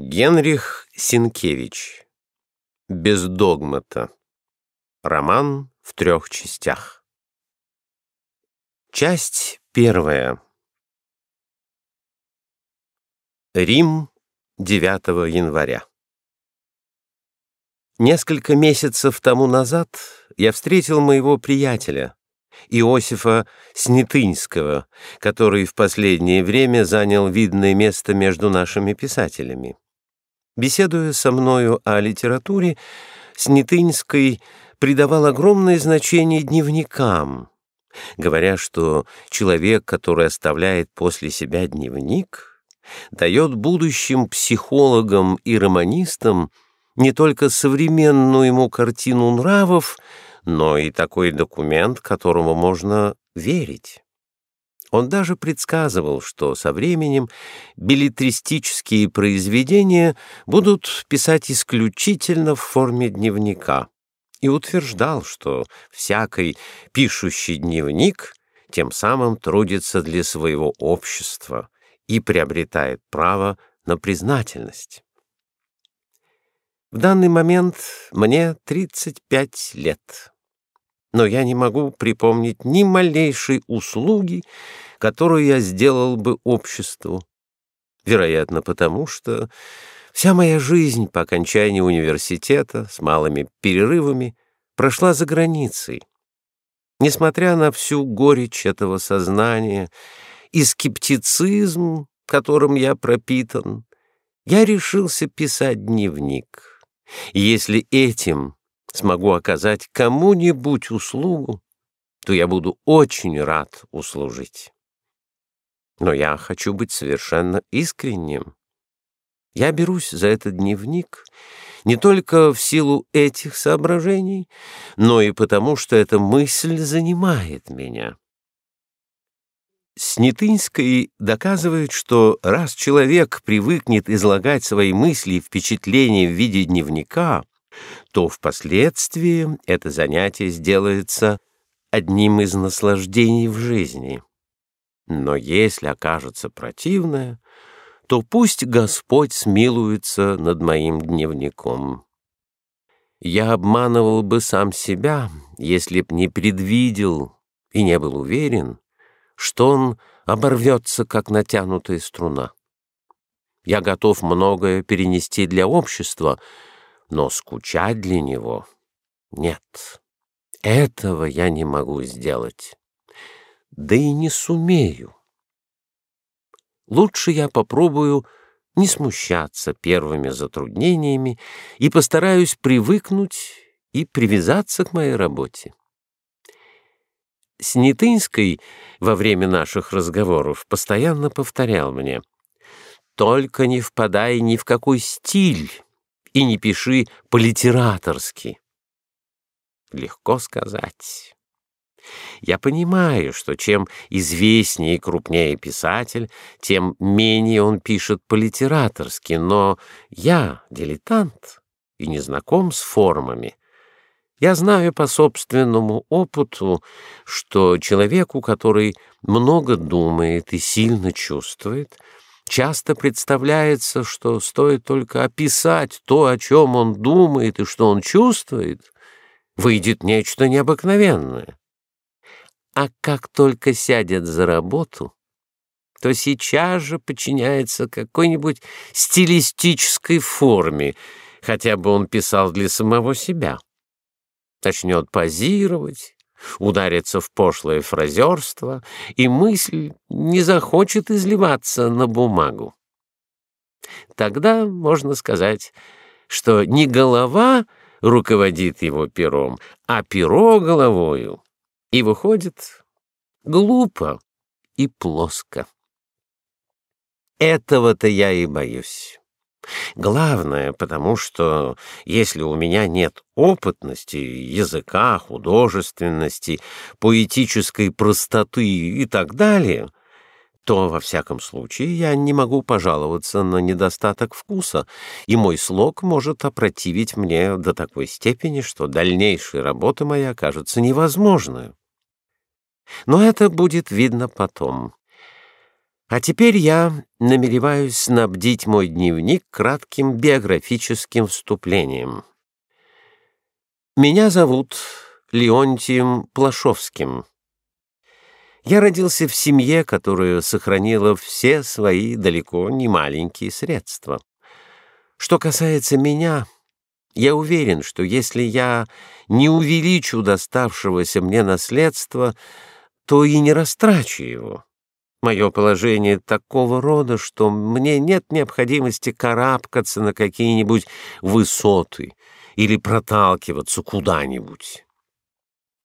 Генрих Синкевич. Без догмата. Роман в трех частях. Часть первая. Рим, 9 января. Несколько месяцев тому назад я встретил моего приятеля, Иосифа Снятынского, который в последнее время занял видное место между нашими писателями. Беседуя со мною о литературе, Снятынский придавал огромное значение дневникам, говоря, что человек, который оставляет после себя дневник, дает будущим психологам и романистам не только современную ему картину нравов, но и такой документ, которому можно верить. Он даже предсказывал, что со временем билетристические произведения будут писать исключительно в форме дневника, и утверждал, что всякий пишущий дневник тем самым трудится для своего общества и приобретает право на признательность. В данный момент мне 35 лет но я не могу припомнить ни малейшей услуги, которую я сделал бы обществу. Вероятно, потому что вся моя жизнь по окончании университета с малыми перерывами прошла за границей. Несмотря на всю горечь этого сознания и скептицизм, которым я пропитан, я решился писать дневник. И если этим смогу оказать кому-нибудь услугу, то я буду очень рад услужить. Но я хочу быть совершенно искренним. Я берусь за этот дневник не только в силу этих соображений, но и потому, что эта мысль занимает меня. Снятынский доказывает, что раз человек привыкнет излагать свои мысли и впечатления в виде дневника, то впоследствии это занятие сделается одним из наслаждений в жизни. Но если окажется противное, то пусть Господь смилуется над моим дневником. Я обманывал бы сам себя, если б не предвидел и не был уверен, что он оборвется, как натянутая струна. Я готов многое перенести для общества, но скучать для него нет. Этого я не могу сделать. Да и не сумею. Лучше я попробую не смущаться первыми затруднениями и постараюсь привыкнуть и привязаться к моей работе. Снятынский во время наших разговоров постоянно повторял мне «Только не впадай ни в какой стиль, и не пиши по-литераторски. Легко сказать. Я понимаю, что чем известнее и крупнее писатель, тем менее он пишет по-литераторски, но я дилетант и не знаком с формами. Я знаю по собственному опыту, что человеку, который много думает и сильно чувствует, Часто представляется, что стоит только описать то, о чем он думает и что он чувствует, выйдет нечто необыкновенное. А как только сядет за работу, то сейчас же подчиняется какой-нибудь стилистической форме, хотя бы он писал для самого себя. Начнет позировать, ударится в пошлое фразерство, и мысль не захочет изливаться на бумагу. Тогда можно сказать, что не голова руководит его пером, а перо головою, и выходит глупо и плоско. Этого-то я и боюсь. Главное, потому что если у меня нет опытности, языка, художественности, поэтической простоты и так далее, то, во всяком случае, я не могу пожаловаться на недостаток вкуса, и мой слог может опротивить мне до такой степени, что дальнейшая работа моя окажется невозможной. Но это будет видно потом. А теперь я намереваюсь снабдить мой дневник кратким биографическим вступлением. Меня зовут Леонтием Плашовским. Я родился в семье, которая сохранила все свои далеко не маленькие средства. Что касается меня, я уверен, что если я не увеличу доставшегося мне наследства, то и не растрачу его. Мое положение такого рода, что мне нет необходимости карабкаться на какие-нибудь высоты или проталкиваться куда-нибудь.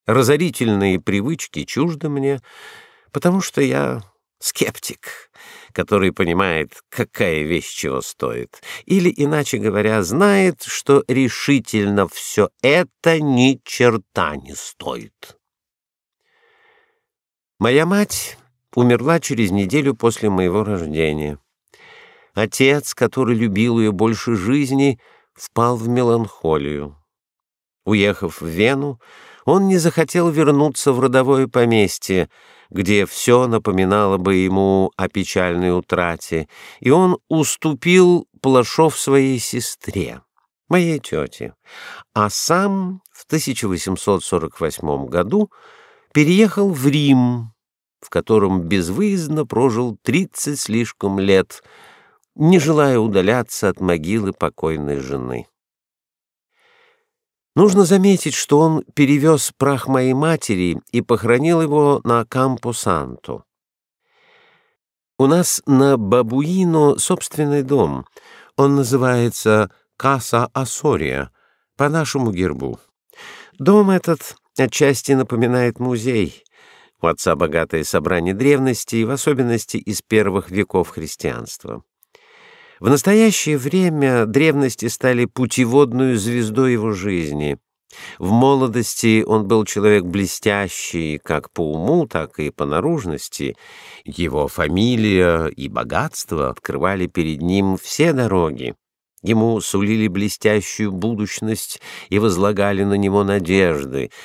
Разорительные привычки чужды мне, потому что я скептик, который понимает, какая вещь чего стоит, или, иначе говоря, знает, что решительно все это ни черта не стоит. Моя мать умерла через неделю после моего рождения. Отец, который любил ее больше жизни, впал в меланхолию. Уехав в Вену, он не захотел вернуться в родовое поместье, где все напоминало бы ему о печальной утрате, и он уступил Плашов своей сестре, моей тете, а сам в 1848 году переехал в Рим, в котором безвыездно прожил тридцать слишком лет, не желая удаляться от могилы покойной жены. Нужно заметить, что он перевез прах моей матери и похоронил его на Кампо-Санто. У нас на Бабуино собственный дом. Он называется Каса Асория по нашему гербу. Дом этот отчасти напоминает музей. У отца богатое собрание древностей, в особенности из первых веков христианства. В настоящее время древности стали путеводную звездой его жизни. В молодости он был человек блестящий как по уму, так и по наружности. Его фамилия и богатство открывали перед ним все дороги. Ему сулили блестящую будущность и возлагали на него надежды —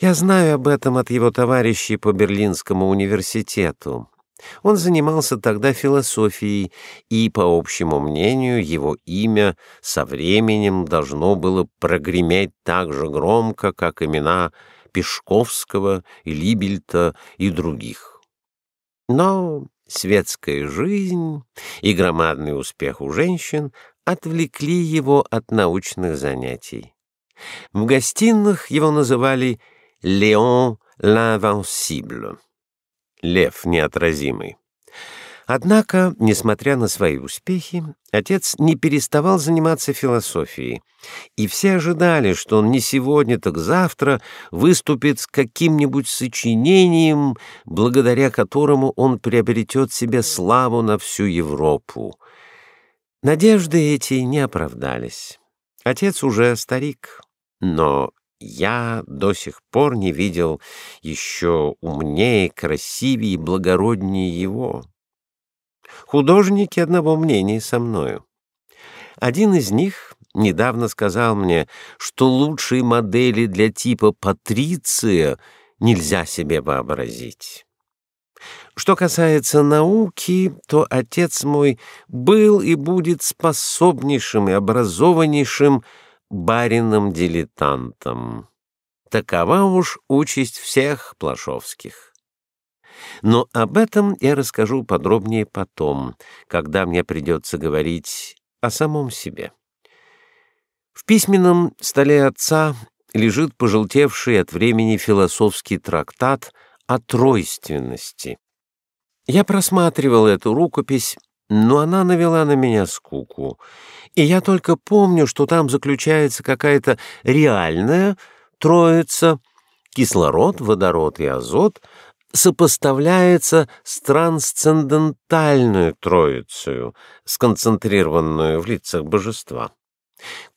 я знаю об этом от его товарищей по Берлинскому университету. Он занимался тогда философией, и, по общему мнению, его имя со временем должно было прогреметь так же громко, как имена Пешковского Либельта и других. Но светская жизнь и громадный успех у женщин отвлекли его от научных занятий. В гостиных его называли Леон l'Invincible. Лев неотразимый. Однако, несмотря на свои успехи, отец не переставал заниматься философией, и все ожидали, что он не сегодня, так завтра выступит с каким-нибудь сочинением, благодаря которому он приобретет себе славу на всю Европу. Надежды эти не оправдались. Отец уже старик, но я до сих пор не видел еще умнее, красивее и благороднее его. Художники одного мнения со мною. Один из них недавно сказал мне, что лучшие модели для типа Патриция нельзя себе вообразить. Что касается науки, то отец мой был и будет способнейшим и образованнейшим барином-дилетантом. Такова уж участь всех плашовских. Но об этом я расскажу подробнее потом, когда мне придется говорить о самом себе. В письменном столе отца лежит пожелтевший от времени философский трактат о тройственности. Я просматривал эту рукопись но она навела на меня скуку, и я только помню, что там заключается какая-то реальная троица — кислород, водород и азот — сопоставляется с трансцендентальную троицей, сконцентрированную в лицах божества.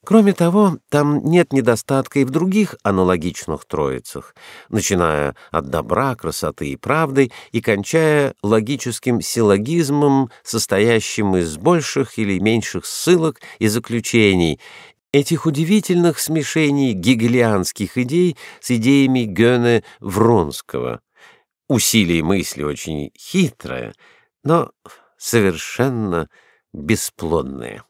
Кроме того, там нет недостатка и в других аналогичных троицах, начиная от добра, красоты и правды и кончая логическим силлогизмом, состоящим из больших или меньших ссылок и заключений, этих удивительных смешений гегелианских идей с идеями Гёне Вронского. Усилие мысли очень хитрое, но совершенно бесплодные.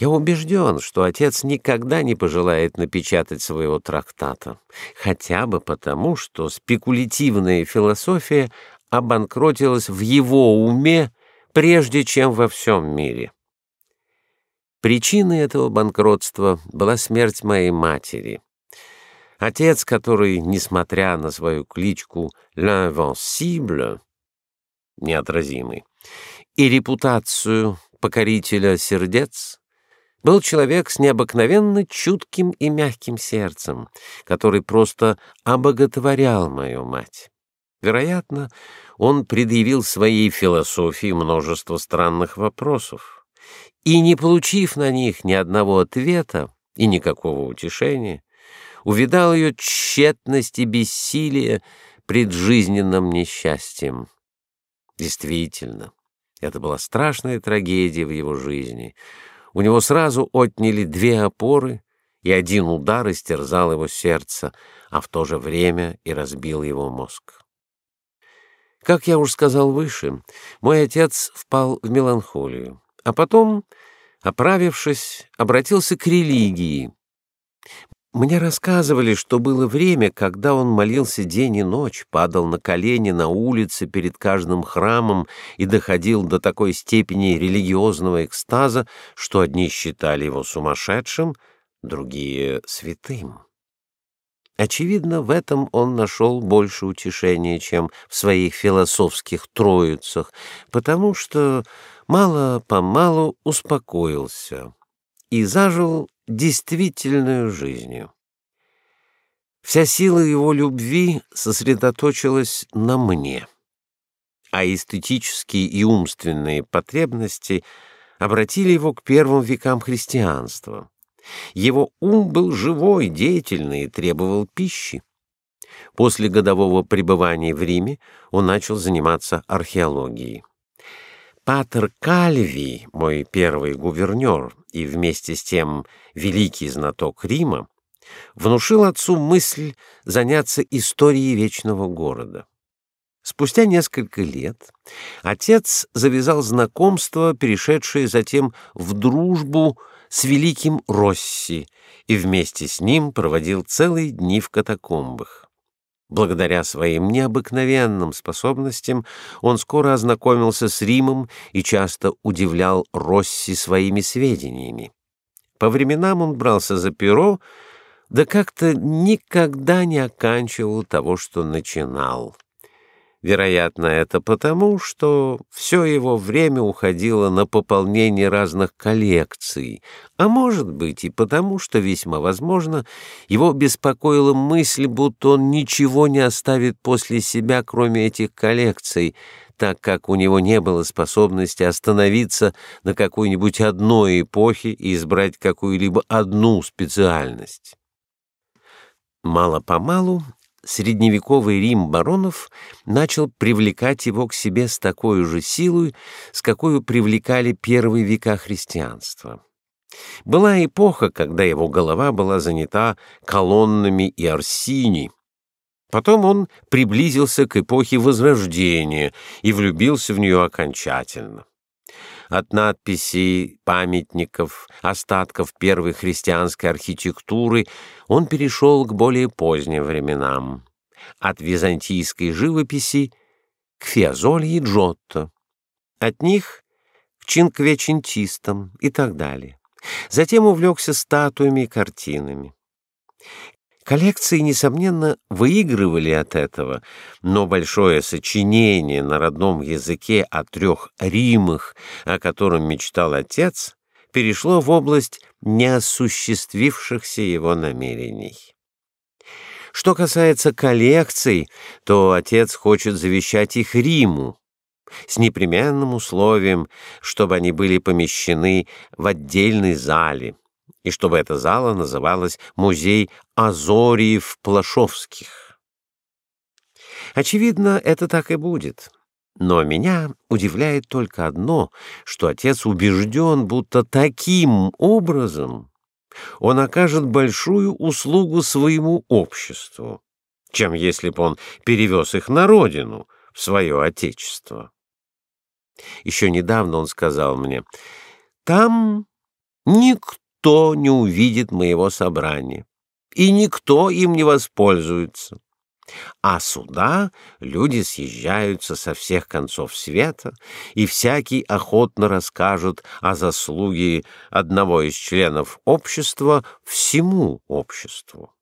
Я убежден, что отец никогда не пожелает напечатать своего трактата, хотя бы потому, что спекулятивная философия обанкротилась в его уме прежде, чем во всем мире. Причиной этого банкротства была смерть моей матери. Отец, который, несмотря на свою кличку «l'invincible», неотразимый, и репутацию покорителя сердец, был человек с необыкновенно чутким и мягким сердцем, который просто обоготворял мою мать. Вероятно, он предъявил своей философии множество странных вопросов, и, не получив на них ни одного ответа и никакого утешения, увидал ее тщетность и бессилие пред жизненным несчастьем. Действительно, это была страшная трагедия в его жизни — у него сразу отняли две опоры, и один удар истерзал его сердце, а в то же время и разбил его мозг. Как я уже сказал выше, мой отец впал в меланхолию, а потом, оправившись, обратился к религии, мне рассказывали, что было время, когда он молился день и ночь, падал на колени на улице перед каждым храмом и доходил до такой степени религиозного экстаза, что одни считали его сумасшедшим, другие — святым. Очевидно, в этом он нашел больше утешения, чем в своих философских троицах, потому что мало-помалу успокоился и зажил действительную жизнью. Вся сила его любви сосредоточилась на мне, а эстетические и умственные потребности обратили его к первым векам христианства. Его ум был живой, деятельный и требовал пищи. После годового пребывания в Риме он начал заниматься археологией. Патер Кальви, мой первый гувернер и вместе с тем великий знаток Рима, внушил отцу мысль заняться историей вечного города. Спустя несколько лет отец завязал знакомство, перешедшее затем в дружбу с великим Росси, и вместе с ним проводил целые дни в катакомбах. Благодаря своим необыкновенным способностям он скоро ознакомился с Римом и часто удивлял Росси своими сведениями. По временам он брался за перо, да как-то никогда не оканчивал того, что начинал. Вероятно, это потому, что все его время уходило на пополнение разных коллекций, а может быть и потому, что весьма возможно, его беспокоила мысль, будто он ничего не оставит после себя, кроме этих коллекций, так как у него не было способности остановиться на какой-нибудь одной эпохе и избрать какую-либо одну специальность. Мало-помалу средневековый Рим баронов начал привлекать его к себе с такой же силой, с какой привлекали первые века христианства. Была эпоха, когда его голова была занята колоннами и Арсини. Потом он приблизился к эпохе Возрождения и влюбился в нее окончательно. От надписей, памятников, остатков первой христианской архитектуры он перешел к более поздним временам. От византийской живописи к Фиазоль и Джотто. От них к Чинквечентистам и так далее. Затем увлекся статуями и картинами. Коллекции, несомненно, выигрывали от этого, но большое сочинение на родном языке о трех Римах, о котором мечтал отец, перешло в область неосуществившихся его намерений. Что касается коллекций, то отец хочет завещать их Риму, с непременным условием, чтобы они были помещены в отдельной зале, и чтобы эта зала называлась «Музей Азориев-Плашовских». Очевидно, это так и будет. Но меня удивляет только одно, что отец убежден, будто таким образом он окажет большую услугу своему обществу, чем если бы он перевез их на родину, в свое отечество. Еще недавно он сказал мне, «Там никто не увидит моего собрания, и никто им не воспользуется. А сюда люди съезжаются со всех концов света, и всякий охотно расскажет о заслуге одного из членов общества всему обществу.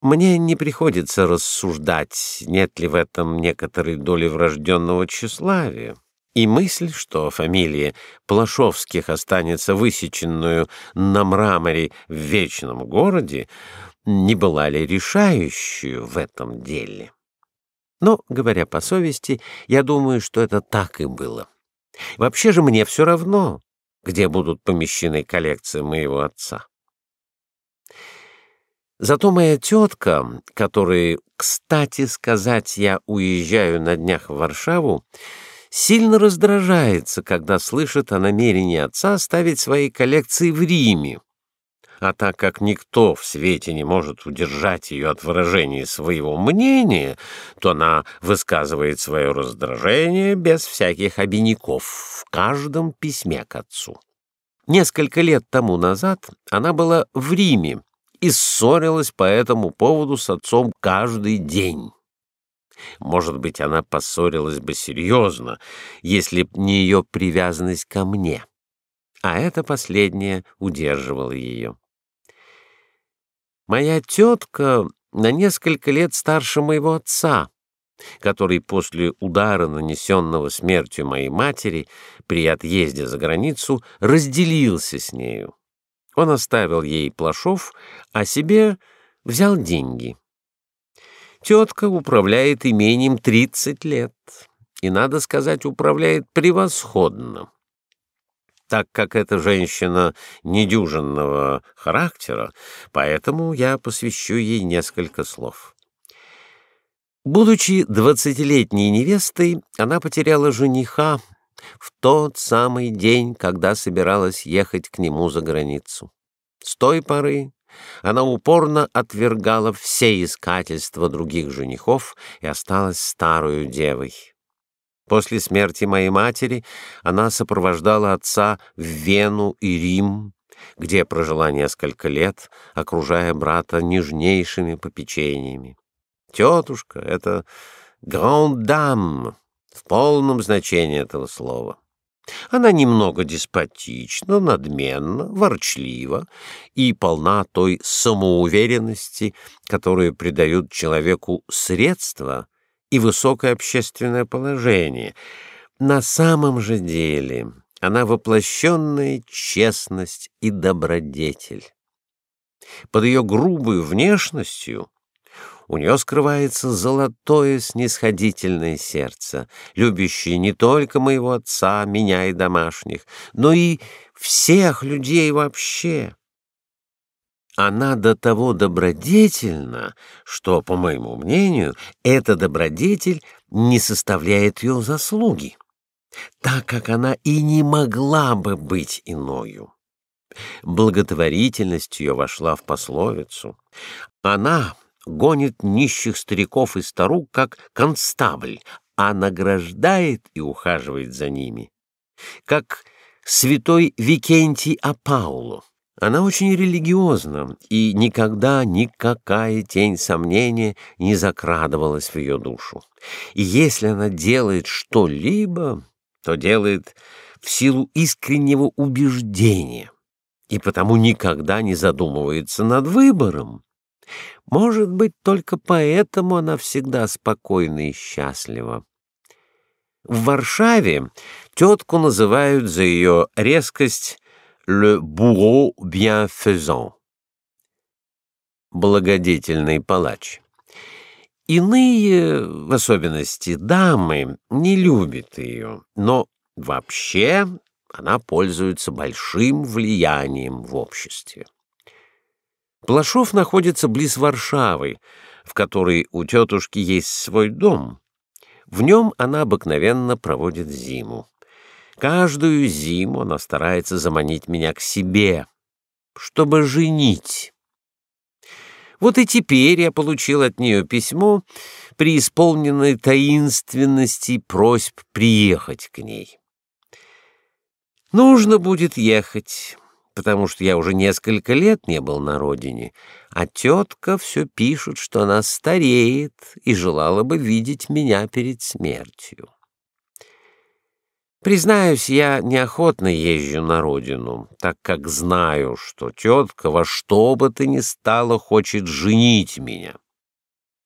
Мне не приходится рассуждать, нет ли в этом некоторой доли врожденного тщеславия. И мысль, что фамилия Плашовских останется высеченную на мраморе в вечном городе, не была ли решающей в этом деле. Но, говоря по совести, я думаю, что это так и было. Вообще же мне все равно, где будут помещены коллекции моего отца. Зато моя тетка, которой, кстати сказать, я уезжаю на днях в Варшаву, сильно раздражается, когда слышит о намерении отца оставить свои коллекции в Риме. А так как никто в свете не может удержать ее от выражения своего мнения, то она высказывает свое раздражение без всяких обиняков в каждом письме к отцу. Несколько лет тому назад она была в Риме и ссорилась по этому поводу с отцом каждый день. Может быть, она поссорилась бы серьезно, если б не ее привязанность ко мне, а это последнее удерживало ее. Моя тетка на несколько лет старше моего отца, который после удара, нанесенного смертью моей матери при отъезде за границу, разделился с нею. Он оставил ей плашов, а себе взял деньги. Тетка управляет имением 30 лет, и, надо сказать, управляет превосходно. Так как эта женщина недюжинного характера, поэтому я посвящу ей несколько слов. Будучи двадцатилетней невестой, она потеряла жениха в тот самый день, когда собиралась ехать к нему за границу. С той поры она упорно отвергала все искательства других женихов и осталась старую девой. После смерти моей матери она сопровождала отца в Вену и Рим, где прожила несколько лет, окружая брата нежнейшими попечениями. Тетушка — это гранд-дам в полном значении этого слова. Она немного деспотична, надменна, ворчлива и полна той самоуверенности, которую придают человеку средства и высокое общественное положение. На самом же деле она воплощенная честность и добродетель. Под ее грубой внешностью у нее скрывается золотое снисходительное сердце, любящее не только моего отца, меня и домашних, но и всех людей вообще. Она до того добродетельна, что, по моему мнению, эта добродетель не составляет ее заслуги, так как она и не могла бы быть иною. Благотворительность ее вошла в пословицу. Она гонит нищих стариков и старух, как констабль, а награждает и ухаживает за ними, как святой Викентий Апаулу. Она очень религиозна, и никогда никакая тень сомнения не закрадывалась в ее душу. И если она делает что-либо, то делает в силу искреннего убеждения, и потому никогда не задумывается над выбором. Может быть, только поэтому она всегда спокойна и счастлива. В Варшаве тетку называют за ее резкость «le bourreau bienfaisant» — благодетельный палач. Иные, в особенности дамы, не любят ее, но вообще она пользуется большим влиянием в обществе. Плашов находится близ Варшавы, в которой у тетушки есть свой дом. В нем она обыкновенно проводит зиму. Каждую зиму она старается заманить меня к себе, чтобы женить. Вот и теперь я получил от нее письмо, преисполненной таинственности просьб приехать к ней. Нужно будет ехать, потому что я уже несколько лет не был на родине, а тетка все пишет, что она стареет и желала бы видеть меня перед смертью. Признаюсь, я неохотно езжу на родину, так как знаю, что тетка во что бы то ни стало хочет женить меня.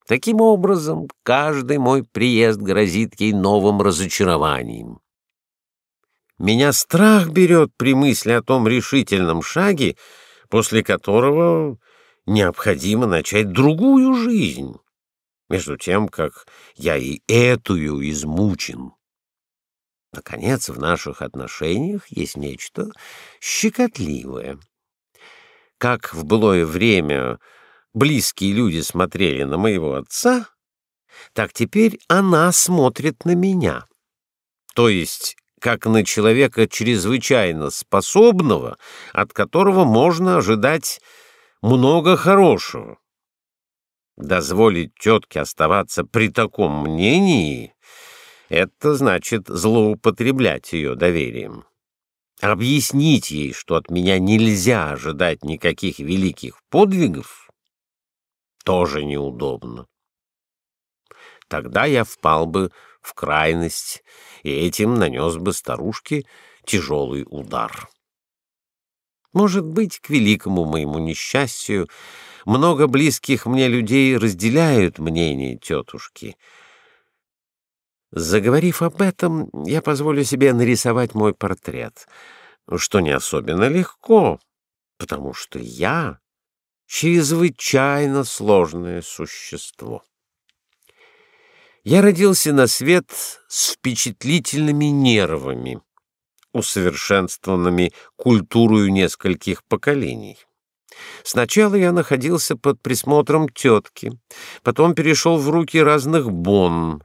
Таким образом, каждый мой приезд грозит ей новым разочарованием. Меня страх берет при мысли о том решительном шаге, после которого необходимо начать другую жизнь, между тем, как я и этую измучен. Наконец, в наших отношениях есть нечто щекотливое. Как в былое время близкие люди смотрели на моего отца, так теперь она смотрит на меня. То есть, как на человека чрезвычайно способного, от которого можно ожидать много хорошего. Дозволить тетке оставаться при таком мнении это значит злоупотреблять ее доверием. Объяснить ей, что от меня нельзя ожидать никаких великих подвигов, тоже неудобно. Тогда я впал бы в крайность и этим нанес бы старушке тяжелый удар. Может быть, к великому моему несчастью, много близких мне людей разделяют мнение тетушки — Заговорив об этом, я позволю себе нарисовать мой портрет, что не особенно легко, потому что я чрезвычайно сложное существо. Я родился на свет с впечатлительными нервами, усовершенствованными культурою нескольких поколений. Сначала я находился под присмотром тетки, потом перешел в руки разных бонн,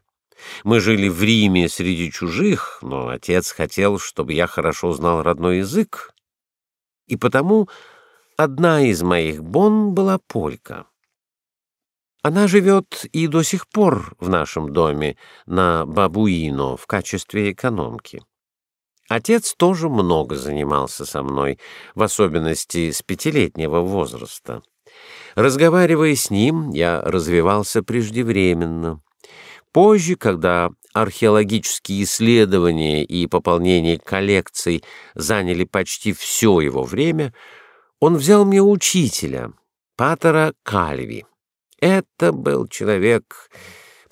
мы жили в Риме среди чужих, но отец хотел, чтобы я хорошо знал родной язык. И потому одна из моих бон была полька. Она живет и до сих пор в нашем доме на Бабуино в качестве экономки. Отец тоже много занимался со мной, в особенности с пятилетнего возраста. Разговаривая с ним, я развивался преждевременно. Позже, когда археологические исследования и пополнение коллекций заняли почти все его время, он взял мне учителя, патера Кальви. Это был человек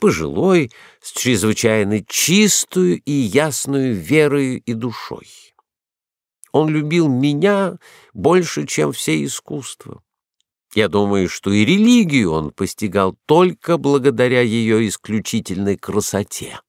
пожилой, с чрезвычайно чистую и ясную верою и душой. Он любил меня больше, чем все искусства. Я думаю, что и религию он постигал только благодаря ее исключительной красоте.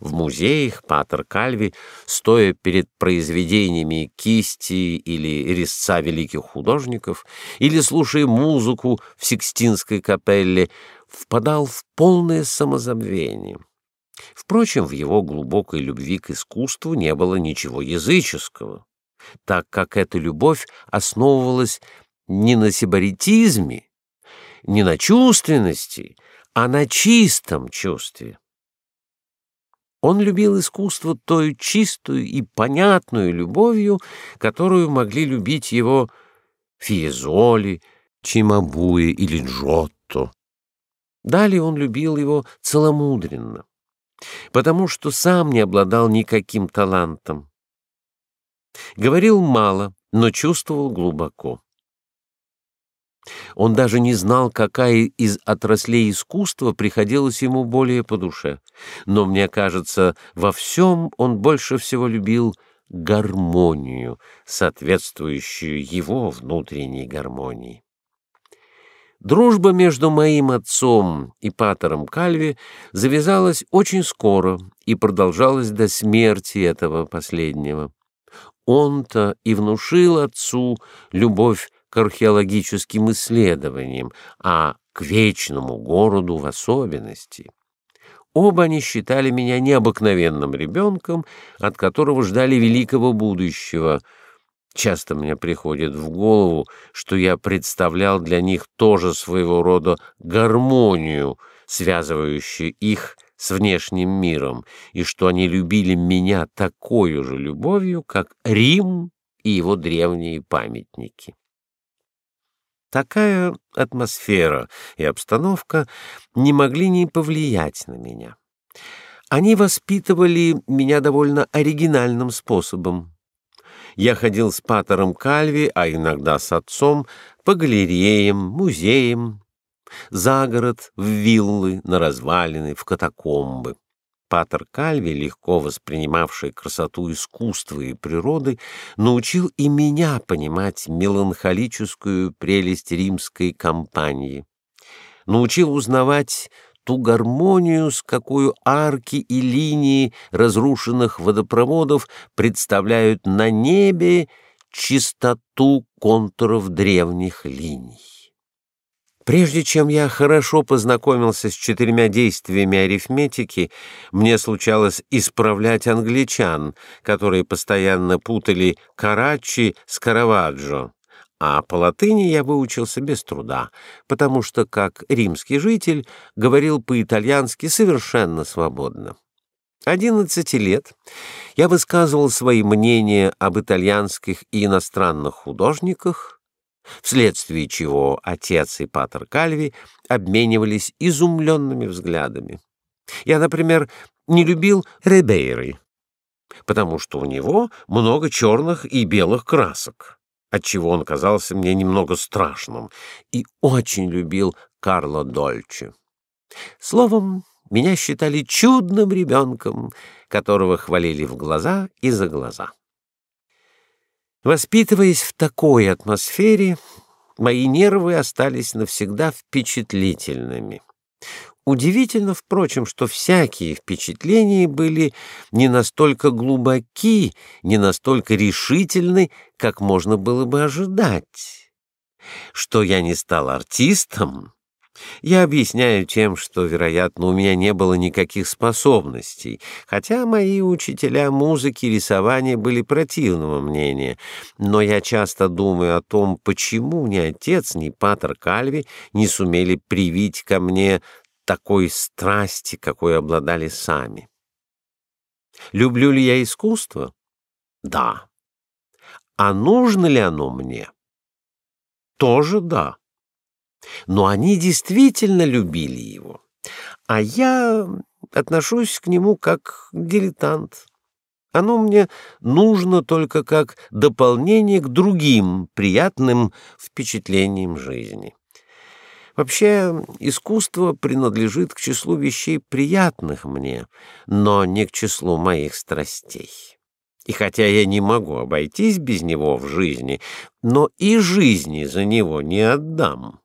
В музеях Патер Кальви, стоя перед произведениями кисти или резца великих художников, или слушая музыку в Сикстинской капелле, впадал в полное самозабвение. Впрочем, в его глубокой любви к искусству не было ничего языческого, так как эта любовь основывалась не на сибаритизме, не на чувственности, а на чистом чувстве. Он любил искусство той чистую и понятную любовью, которую могли любить его Фиезоли, Чимабуи или Джотто. Далее он любил его целомудренно, потому что сам не обладал никаким талантом. Говорил мало, но чувствовал глубоко. Он даже не знал, какая из отраслей искусства приходилась ему более по душе. Но, мне кажется, во всем он больше всего любил гармонию, соответствующую его внутренней гармонии. Дружба между моим отцом и патером Кальви завязалась очень скоро и продолжалась до смерти этого последнего. Он-то и внушил отцу любовь к археологическим исследованиям, а к вечному городу в особенности. Оба они считали меня необыкновенным ребенком, от которого ждали великого будущего. Часто мне приходит в голову, что я представлял для них тоже своего рода гармонию связывающую их с внешним миром, и что они любили меня такой же любовью, как Рим и его древние памятники. Такая атмосфера и обстановка не могли не повлиять на меня. Они воспитывали меня довольно оригинальным способом. Я ходил с патером Кальви, а иногда с отцом, по галереям, музеям, за город, в виллы, на развалины, в катакомбы. Патер Кальви, легко воспринимавший красоту искусства и природы, научил и меня понимать меланхолическую прелесть римской кампании. Научил узнавать ту гармонию, с какой арки и линии разрушенных водопроводов представляют на небе чистоту контуров древних линий. Прежде чем я хорошо познакомился с четырьмя действиями арифметики, мне случалось исправлять англичан, которые постоянно путали Карачи с Караваджо. А по латыни я выучился без труда, потому что, как римский житель, говорил по-итальянски совершенно свободно. Одиннадцати лет я высказывал свои мнения об итальянских и иностранных художниках, вследствие чего отец и патер Кальви обменивались изумленными взглядами. Я, например, не любил Ребейры, потому что у него много черных и белых красок, отчего он казался мне немного страшным, и очень любил Карло Дольче. Словом, меня считали чудным ребенком, которого хвалили в глаза и за глаза. Воспитываясь в такой атмосфере, мои нервы остались навсегда впечатлительными. Удивительно, впрочем, что всякие впечатления были не настолько глубоки, не настолько решительны, как можно было бы ожидать. Что я не стал артистом, я объясняю тем, что, вероятно, у меня не было никаких способностей, хотя мои учителя музыки и рисования были противного мнения. Но я часто думаю о том, почему ни отец, ни патер Кальви не сумели привить ко мне такой страсти, какой обладали сами. Люблю ли я искусство? Да. А нужно ли оно мне? Тоже да но они действительно любили его. А я отношусь к нему как дилетант. Оно мне нужно только как дополнение к другим приятным впечатлениям жизни. Вообще, искусство принадлежит к числу вещей приятных мне, но не к числу моих страстей. И хотя я не могу обойтись без него в жизни, но и жизни за него не отдам.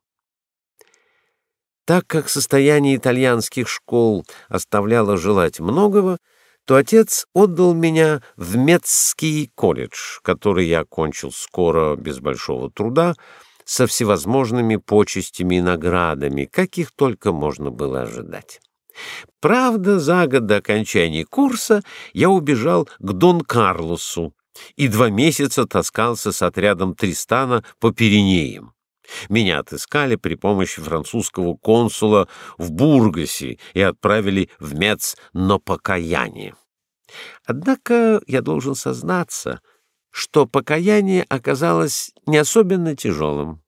Так как состояние итальянских школ оставляло желать многого, то отец отдал меня в Метский колледж, который я окончил скоро, без большого труда, со всевозможными почестями и наградами, каких только можно было ожидать. Правда, за год до окончания курса я убежал к Дон Карлосу и два месяца таскался с отрядом Тристана по Пиренеям. Меня отыскали при помощи французского консула в Бургасе и отправили в Мец на покаяние. Однако я должен сознаться, что покаяние оказалось не особенно тяжелым,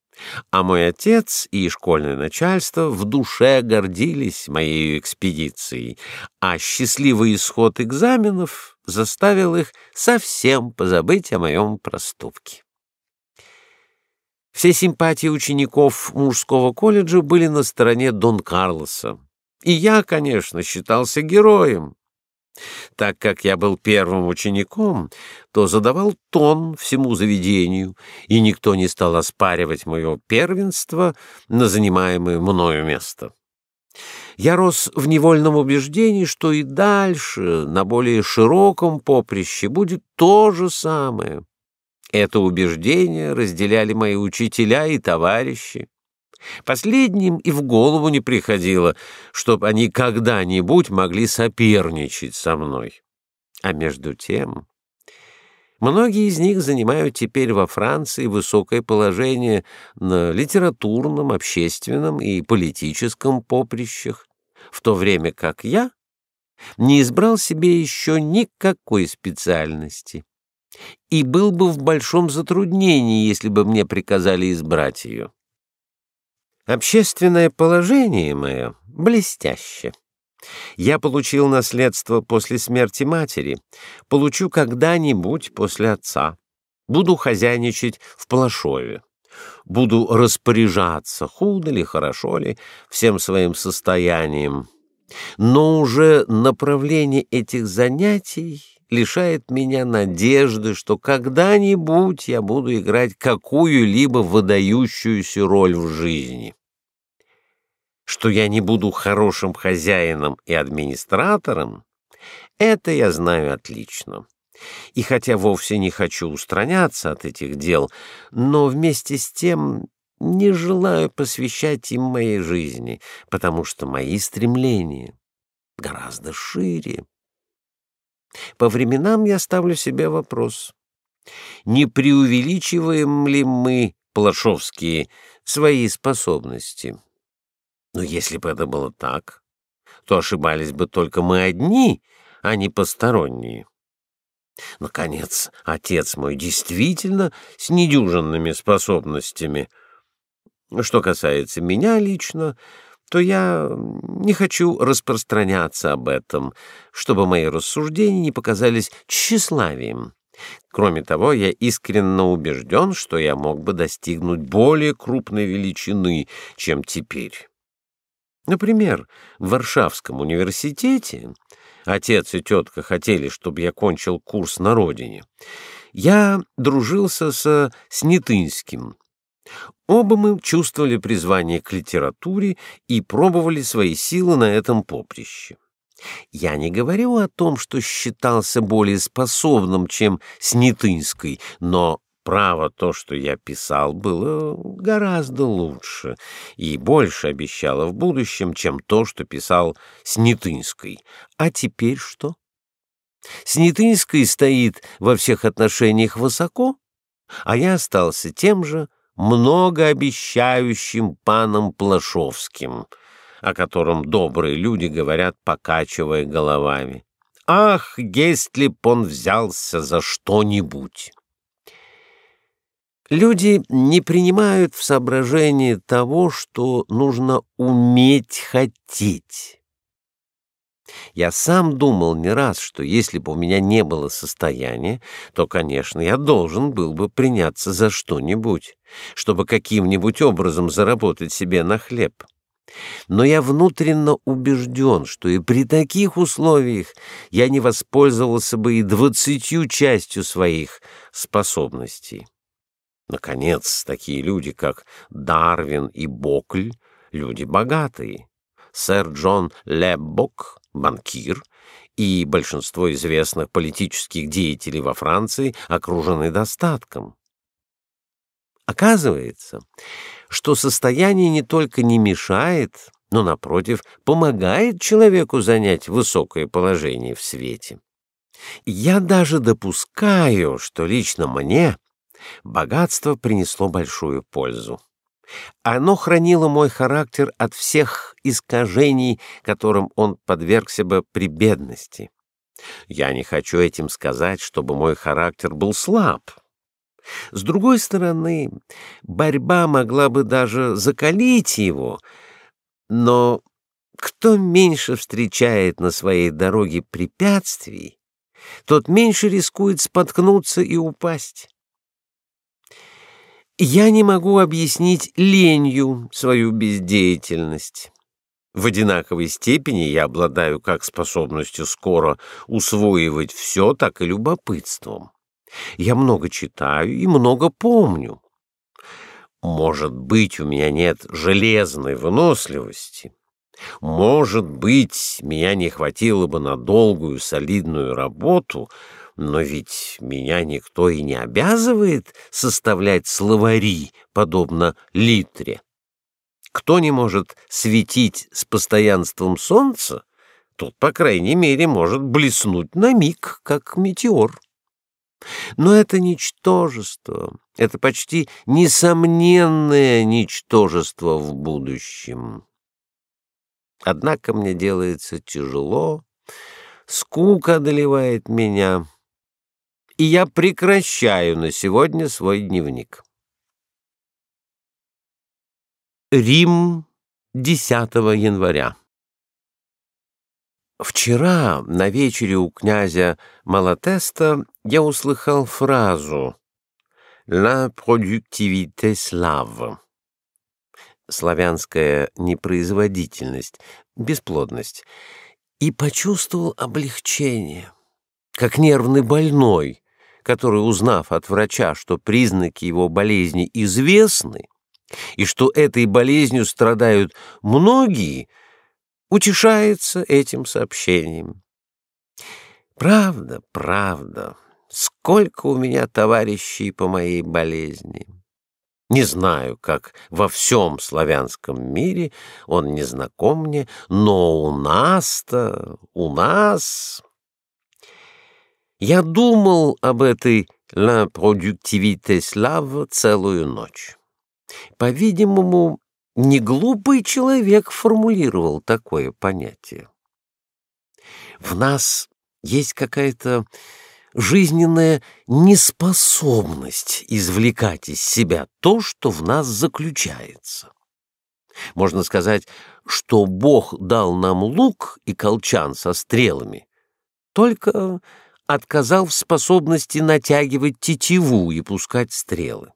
а мой отец и школьное начальство в душе гордились моей экспедицией, а счастливый исход экзаменов заставил их совсем позабыть о моем проступке. Все симпатии учеников мужского колледжа были на стороне Дон Карлоса. И я, конечно, считался героем. Так как я был первым учеником, то задавал тон всему заведению, и никто не стал оспаривать мое первенство на занимаемое мною место. Я рос в невольном убеждении, что и дальше, на более широком поприще, будет то же самое. Это убеждение разделяли мои учителя и товарищи. Последним и в голову не приходило, чтобы они когда-нибудь могли соперничать со мной. А между тем, многие из них занимают теперь во Франции высокое положение на литературном, общественном и политическом поприщах, в то время как я не избрал себе еще никакой специальности и был бы в большом затруднении, если бы мне приказали избрать ее. Общественное положение мое блестяще. Я получил наследство после смерти матери, получу когда-нибудь после отца. Буду хозяйничать в Плашове. Буду распоряжаться, худо ли, хорошо ли, всем своим состоянием. Но уже направление этих занятий лишает меня надежды, что когда-нибудь я буду играть какую-либо выдающуюся роль в жизни. Что я не буду хорошим хозяином и администратором, это я знаю отлично. И хотя вовсе не хочу устраняться от этих дел, но вместе с тем не желаю посвящать им моей жизни, потому что мои стремления гораздо шире. По временам я ставлю себе вопрос: не преувеличиваем ли мы, Плашовские, свои способности? Но если бы это было так, то ошибались бы только мы одни, а не посторонние. Наконец, отец мой действительно с недюжинными способностями. Что касается меня лично, то я не хочу распространяться об этом, чтобы мои рассуждения не показались тщеславием. Кроме того, я искренне убежден, что я мог бы достигнуть более крупной величины, чем теперь. Например, в Варшавском университете отец и тетка хотели, чтобы я кончил курс на родине. Я дружился со Снятынским. Оба мы чувствовали призвание к литературе и пробовали свои силы на этом поприще. Я не говорю о том, что считался более способным, чем Снятынский, но право то, что я писал, было гораздо лучше и больше обещало в будущем, чем то, что писал Снятынский. А теперь что? Снятынский стоит во всех отношениях высоко, а я остался тем же многообещающим паном Плашовским, о котором добрые люди говорят, покачивая головами. Ах, если б он взялся за что-нибудь! Люди не принимают в соображение того, что нужно уметь хотеть. Я сам думал не раз, что если бы у меня не было состояния, то, конечно, я должен был бы приняться за что-нибудь, чтобы каким-нибудь образом заработать себе на хлеб. Но я внутренно убежден, что и при таких условиях я не воспользовался бы и двадцатью частью своих способностей. Наконец, такие люди, как Дарвин и Бокль, люди богатые. Сэр Джон Леббок, банкир, и большинство известных политических деятелей во Франции окружены достатком. Оказывается, что состояние не только не мешает, но напротив помогает человеку занять высокое положение в свете. Я даже допускаю, что лично мне Богатство принесло большую пользу. Оно хранило мой характер от всех искажений, которым он подвергся бы при бедности. Я не хочу этим сказать, чтобы мой характер был слаб. С другой стороны, борьба могла бы даже закалить его, но кто меньше встречает на своей дороге препятствий, тот меньше рискует споткнуться и упасть. Я не могу объяснить ленью свою бездеятельность. В одинаковой степени я обладаю как способностью скоро усвоивать все, так и любопытством. Я много читаю и много помню. Может быть, у меня нет железной выносливости. Может быть, меня не хватило бы на долгую солидную работу — но ведь меня никто и не обязывает составлять словари, подобно литре. Кто не может светить с постоянством солнца, тот, по крайней мере, может блеснуть на миг, как метеор. Но это ничтожество, это почти несомненное ничтожество в будущем. Однако мне делается тяжело, скука одолевает меня, и я прекращаю на сегодня свой дневник. Рим, 10 января. Вчера на вечере у князя Малатеста я услыхал фразу «La productivité slave» славянская непроизводительность, бесплодность, и почувствовал облегчение, как нервный больной, который, узнав от врача, что признаки его болезни известны, и что этой болезнью страдают многие, утешается этим сообщением. Правда, правда, сколько у меня товарищей по моей болезни. Не знаю, как во всем славянском мире он не знаком мне, но у нас-то, у нас... Я думал об этой «la productivité slave» целую ночь. По-видимому, не глупый человек формулировал такое понятие. В нас есть какая-то жизненная неспособность извлекать из себя то, что в нас заключается. Можно сказать, что Бог дал нам лук и колчан со стрелами, только отказал в способности натягивать тетиву и пускать стрелы.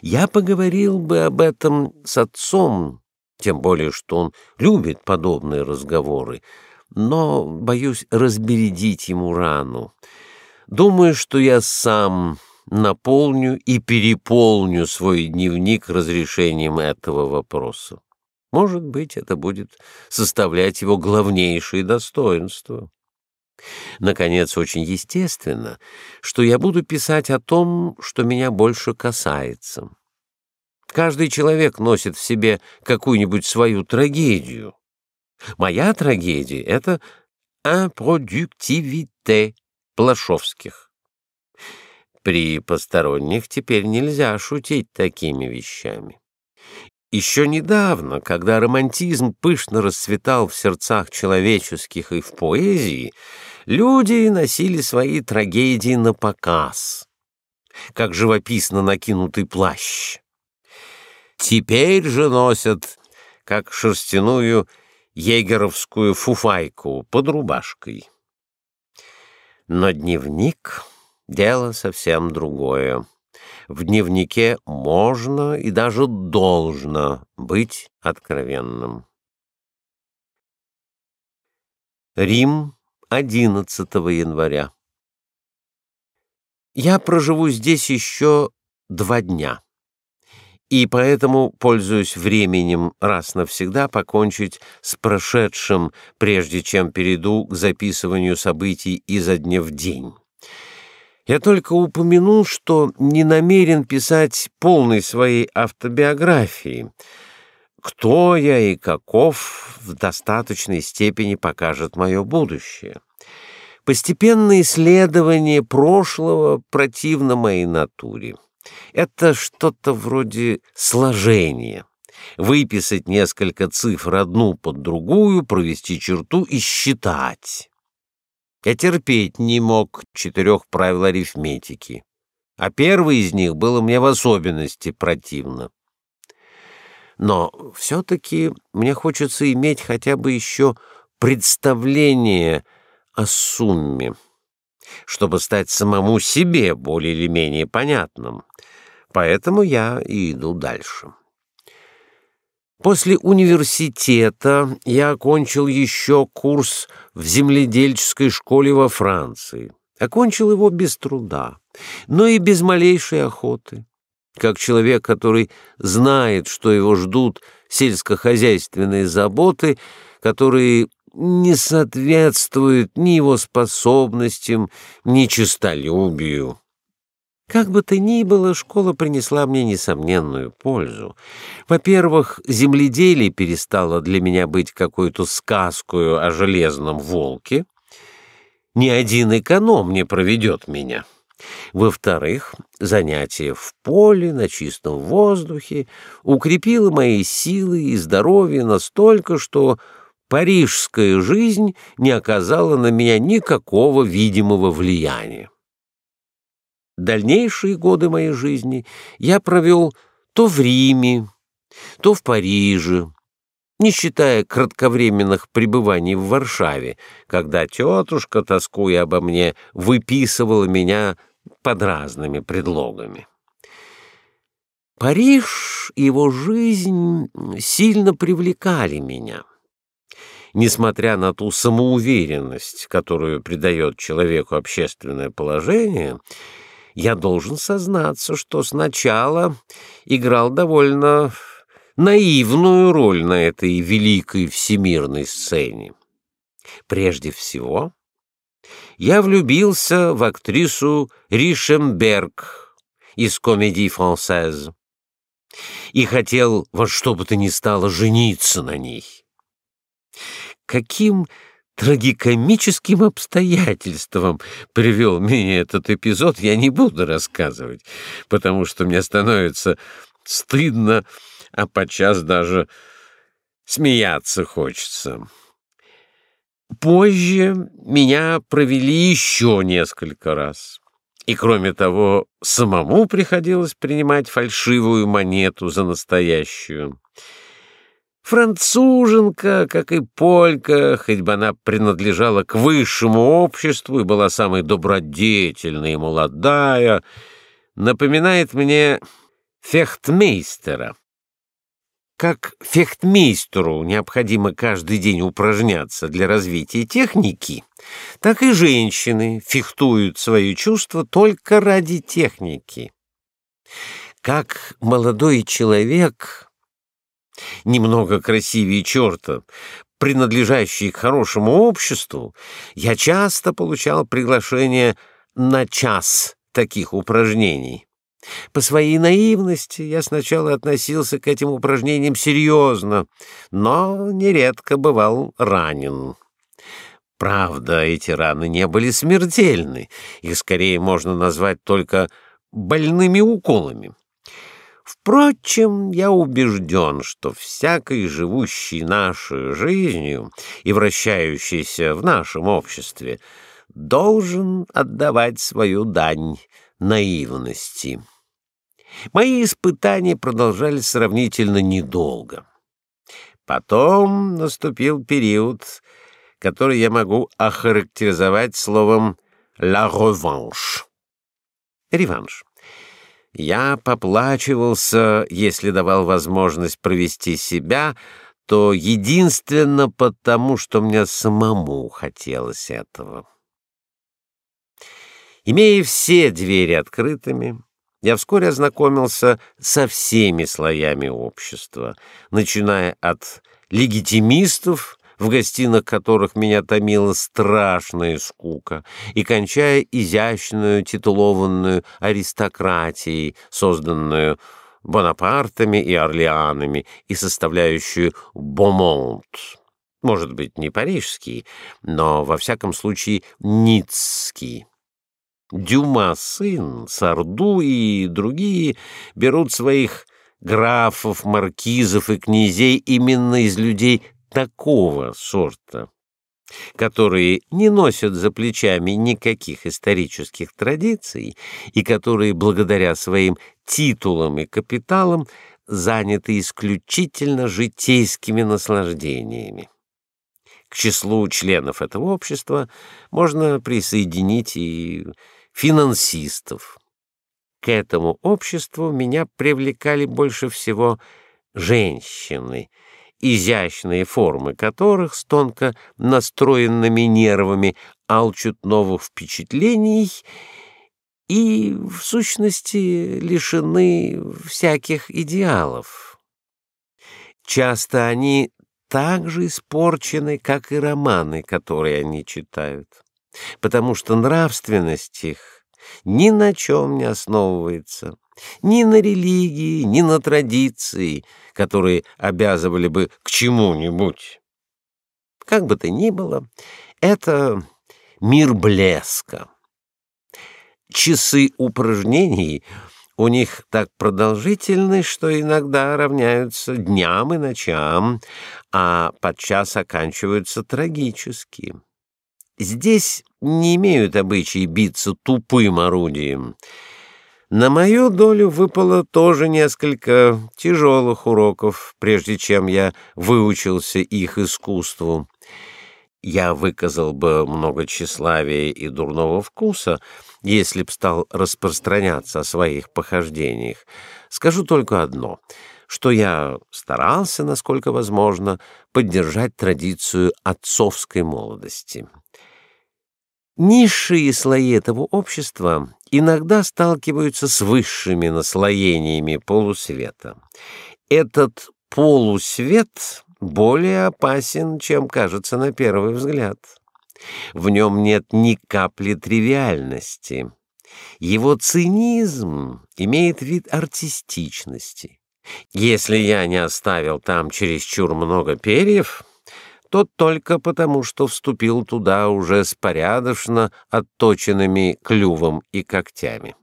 Я поговорил бы об этом с отцом, тем более что он любит подобные разговоры, но боюсь разбередить ему рану. Думаю, что я сам наполню и переполню свой дневник разрешением этого вопроса. Может быть, это будет составлять его главнейшие достоинства. Наконец, очень естественно, что я буду писать о том, что меня больше касается. Каждый человек носит в себе какую-нибудь свою трагедию. Моя трагедия — это «импродуктивите» Плашовских. При посторонних теперь нельзя шутить такими вещами. Еще недавно, когда романтизм пышно расцветал в сердцах человеческих и в поэзии, люди носили свои трагедии на показ, как живописно накинутый плащ. Теперь же носят, как шерстяную егеровскую фуфайку под рубашкой. Но дневник — дело совсем другое. В дневнике можно и даже должно быть откровенным. Рим, 11 января. Я проживу здесь еще два дня и поэтому пользуюсь временем раз навсегда покончить с прошедшим, прежде чем перейду к записыванию событий изо дня в день. Я только упомяну, что не намерен писать полной своей автобиографии. Кто я и каков в достаточной степени покажет мое будущее. Постепенное исследование прошлого противно моей натуре. Это что-то вроде сложения. Выписать несколько цифр одну под другую, провести черту и считать. Я терпеть не мог четырех правил арифметики, а первое из них было мне в особенности противно. Но все-таки мне хочется иметь хотя бы еще представление о сумме, чтобы стать самому себе более или менее понятным. Поэтому я и иду дальше. После университета я окончил еще курс в земледельческой школе во Франции. Окончил его без труда, но и без малейшей охоты. Как человек, который знает, что его ждут сельскохозяйственные заботы, которые не соответствуют ни его способностям, ни честолюбию. Как бы то ни было, школа принесла мне несомненную пользу. Во-первых, земледелие перестало для меня быть какой-то сказкой о железном волке. Ни один эконом не проведет меня. Во-вторых, занятие в поле, на чистом воздухе укрепило мои силы и здоровье настолько, что парижская жизнь не оказала на меня никакого видимого влияния. Дальнейшие годы моей жизни я провел то в Риме, то в Париже, не считая кратковременных пребываний в Варшаве, когда тетушка, тоскуя обо мне, выписывала меня под разными предлогами. Париж и его жизнь сильно привлекали меня. Несмотря на ту самоуверенность, которую придает человеку общественное положение, я должен сознаться, что сначала играл довольно наивную роль на этой великой всемирной сцене. Прежде всего, я влюбился в актрису Ришемберг из комедии «Франсез» и хотел во что бы то ни стало жениться на ней. Каким трагикомическим обстоятельством привел меня этот эпизод, я не буду рассказывать, потому что мне становится стыдно, а подчас даже смеяться хочется. Позже меня провели еще несколько раз. И кроме того, самому приходилось принимать фальшивую монету за настоящую. Француженка, как и полька, хоть бы она принадлежала к высшему обществу и была самой добродетельной и молодая, напоминает мне фехтмейстера, как фехтмейстеру необходимо каждый день упражняться для развития техники, так и женщины фехтуют свои чувства только ради техники. Как молодой человек, немного красивее черта, принадлежащий к хорошему обществу, я часто получал приглашение на час таких упражнений. По своей наивности я сначала относился к этим упражнениям серьезно, но нередко бывал ранен. Правда, эти раны не были смертельны, их скорее можно назвать только больными уколами. Впрочем, я убежден, что всякий живущий нашей жизнью и вращающийся в нашем обществе должен отдавать свою дань наивности. Мои испытания продолжались сравнительно недолго. Потом наступил период, который я могу охарактеризовать словом «la revanche» — реванш. Я поплачивался, если давал возможность провести себя, то единственно потому, что мне самому хотелось этого. Имея все двери открытыми, я вскоре ознакомился со всеми слоями общества, начиная от легитимистов, в гостинах которых меня томила страшная скука, и кончая изящную титулованную аристократией, созданную Бонапартами и Орлеанами и составляющую Бомонт. Может быть, не парижский, но, во всяком случае, ницкий. Дюма сын, Сарду и другие берут своих графов, маркизов и князей именно из людей такого сорта, которые не носят за плечами никаких исторических традиций и которые благодаря своим титулам и капиталам заняты исключительно житейскими наслаждениями. К числу членов этого общества можно присоединить и финансистов. К этому обществу меня привлекали больше всего женщины, изящные формы которых с тонко настроенными нервами алчут новых впечатлений и, в сущности, лишены всяких идеалов. Часто они так же испорчены, как и романы, которые они читают потому что нравственность их ни на чем не основывается, ни на религии, ни на традиции, которые обязывали бы к чему-нибудь. Как бы то ни было, это мир блеска. часы упражнений у них так продолжительны, что иногда равняются дням и ночам, а подчас оканчиваются трагически. Здесь не имеют обычаи биться тупым орудием. На мою долю выпало тоже несколько тяжелых уроков, прежде чем я выучился их искусству. Я выказал бы много тщеславия и дурного вкуса, если б стал распространяться о своих похождениях. Скажу только одно, что я старался, насколько возможно, поддержать традицию отцовской молодости. Низшие слои этого общества иногда сталкиваются с высшими наслоениями полусвета. Этот полусвет более опасен, чем кажется на первый взгляд. В нем нет ни капли тривиальности. Его цинизм имеет вид артистичности. Если я не оставил там чересчур много перьев, то только потому, что вступил туда уже с порядочно отточенными клювом и когтями.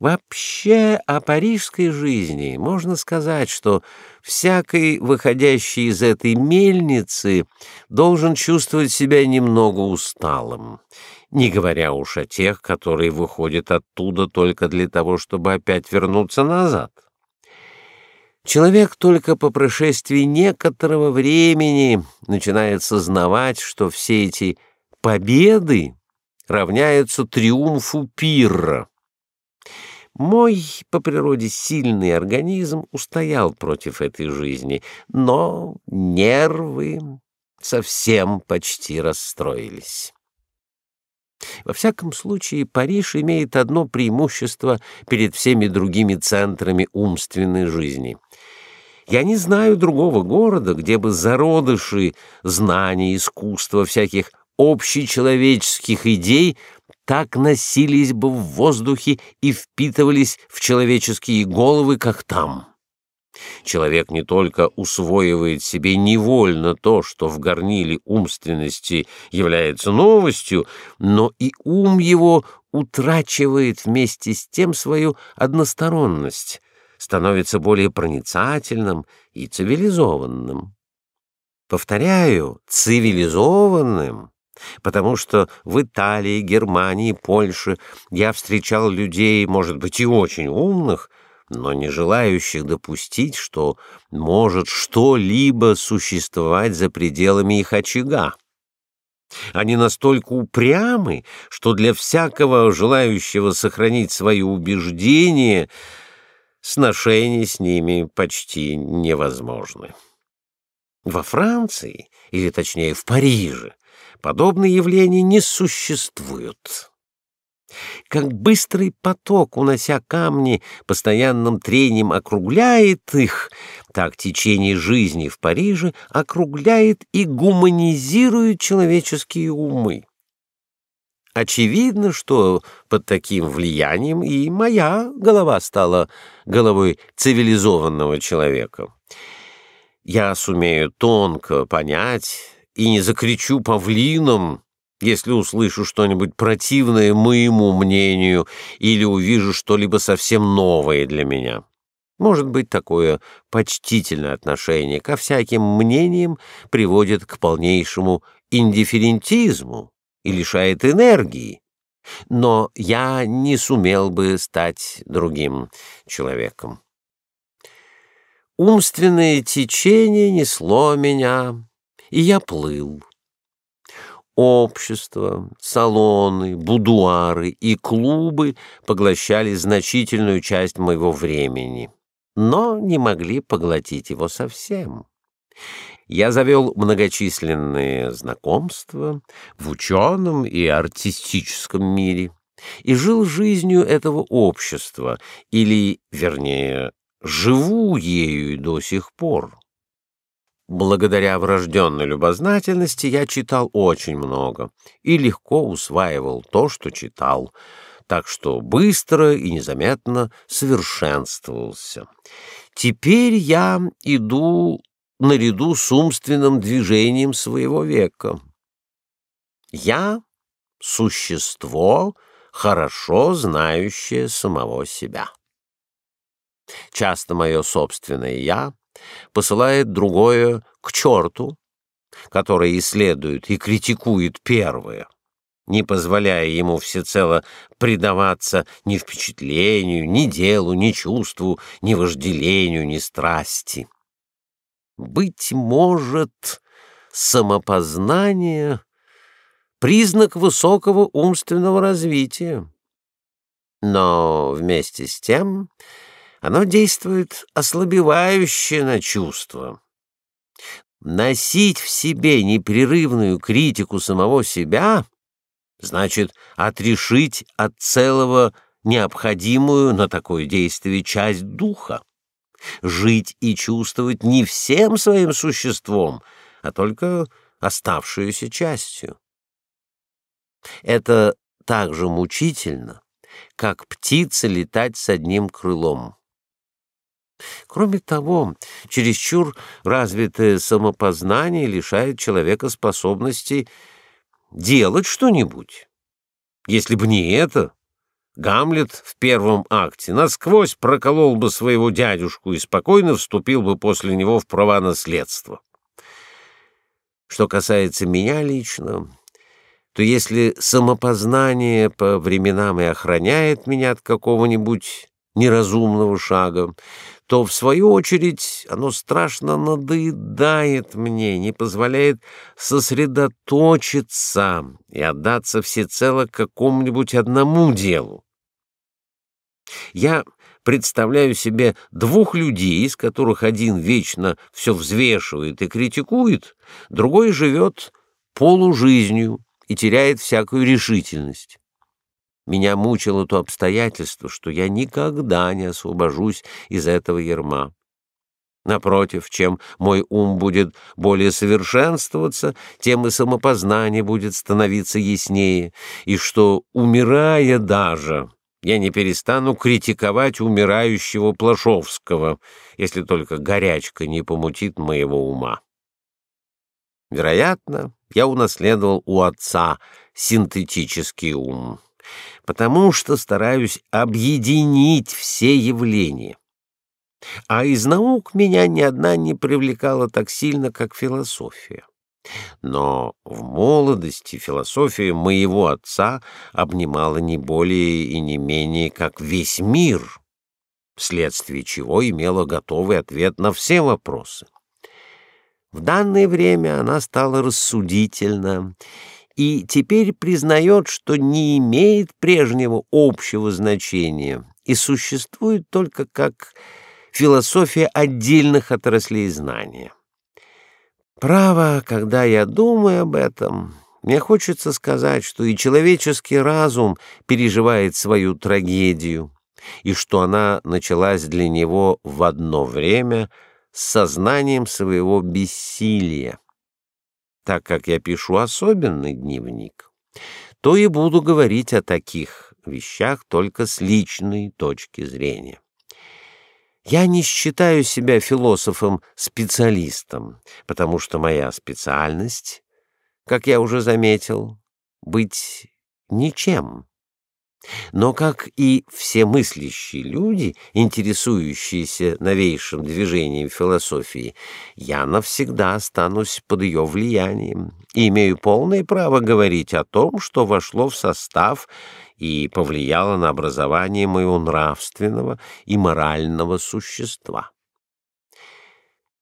Вообще о парижской жизни можно сказать, что всякий, выходящий из этой мельницы, должен чувствовать себя немного усталым, не говоря уж о тех, которые выходят оттуда только для того, чтобы опять вернуться назад. Человек только по прошествии некоторого времени начинает сознавать, что все эти победы равняются триумфу Пирра. Мой по природе сильный организм устоял против этой жизни, но нервы совсем почти расстроились. Во всяком случае, Париж имеет одно преимущество перед всеми другими центрами умственной жизни. Я не знаю другого города, где бы зародыши знаний, искусства, всяких общечеловеческих идей так носились бы в воздухе и впитывались в человеческие головы, как там. Человек не только усвоивает себе невольно то, что в горниле умственности является новостью, но и ум его утрачивает вместе с тем свою односторонность, становится более проницательным и цивилизованным. Повторяю, цивилизованным, потому что в Италии, Германии, Польше я встречал людей, может быть, и очень умных, но не желающих допустить, что может что-либо существовать за пределами их очага. Они настолько упрямы, что для всякого желающего сохранить свои убеждения сношения с ними почти невозможны. Во Франции, или точнее в Париже, подобные явления не существуют. Как быстрый поток, унося камни, постоянным трением округляет их, так течение жизни в Париже округляет и гуманизирует человеческие умы. Очевидно, что под таким влиянием и моя голова стала головой цивилизованного человека. Я сумею тонко понять и не закричу павлином, если услышу что-нибудь противное моему мнению или увижу что-либо совсем новое для меня. Может быть, такое почтительное отношение ко всяким мнениям приводит к полнейшему индифферентизму и лишает энергии. Но я не сумел бы стать другим человеком. Умственное течение несло меня, и я плыл. Общество, салоны, будуары и клубы поглощали значительную часть моего времени, но не могли поглотить его совсем. Я завел многочисленные знакомства в ученом и артистическом мире и жил жизнью этого общества, или, вернее, живу ею до сих пор. Благодаря врожденной любознательности я читал очень много и легко усваивал то, что читал, так что быстро и незаметно совершенствовался. Теперь я иду наряду с умственным движением своего века. Я — существо, хорошо знающее самого себя. Часто мое собственное «я» посылает другое к черту, которое исследует и критикует первое, не позволяя ему всецело предаваться ни впечатлению, ни делу, ни чувству, ни вожделению, ни страсти. Быть может, самопознание — признак высокого умственного развития. Но вместе с тем оно действует ослабевающе на чувства. Носить в себе непрерывную критику самого себя значит отрешить от целого необходимую на такое действие часть духа. Жить и чувствовать не всем своим существом, а только оставшуюся частью. Это так же мучительно, как птица летать с одним крылом. Кроме того, чересчур развитое самопознание лишает человека способности делать что-нибудь. Если бы не это, Гамлет в первом акте насквозь проколол бы своего дядюшку и спокойно вступил бы после него в права наследства. Что касается меня лично, то если самопознание по временам и охраняет меня от какого-нибудь неразумного шага, то, в свою очередь, оно страшно надоедает мне, не позволяет сосредоточиться и отдаться всецело какому-нибудь одному делу. Я представляю себе двух людей, из которых один вечно все взвешивает и критикует, другой живет полужизнью и теряет всякую решительность. Меня мучило то обстоятельство, что я никогда не освобожусь из этого ярма. Напротив, чем мой ум будет более совершенствоваться, тем и самопознание будет становиться яснее, и что, умирая даже, я не перестану критиковать умирающего Плашовского, если только горячка не помутит моего ума. Вероятно, я унаследовал у отца синтетический ум потому что стараюсь объединить все явления. А из наук меня ни одна не привлекала так сильно, как философия. Но в молодости философия моего отца обнимала не более и не менее, как весь мир, вследствие чего имела готовый ответ на все вопросы. В данное время она стала рассудительна и теперь признает, что не имеет прежнего общего значения и существует только как философия отдельных отраслей знания. Право, когда я думаю об этом, мне хочется сказать, что и человеческий разум переживает свою трагедию, и что она началась для него в одно время с сознанием своего бессилия так как я пишу особенный дневник, то и буду говорить о таких вещах только с личной точки зрения. Я не считаю себя философом-специалистом, потому что моя специальность, как я уже заметил, быть ничем. Но, как и все мыслящие люди, интересующиеся новейшим движением философии, я навсегда останусь под ее влиянием и имею полное право говорить о том, что вошло в состав и повлияло на образование моего нравственного и морального существа.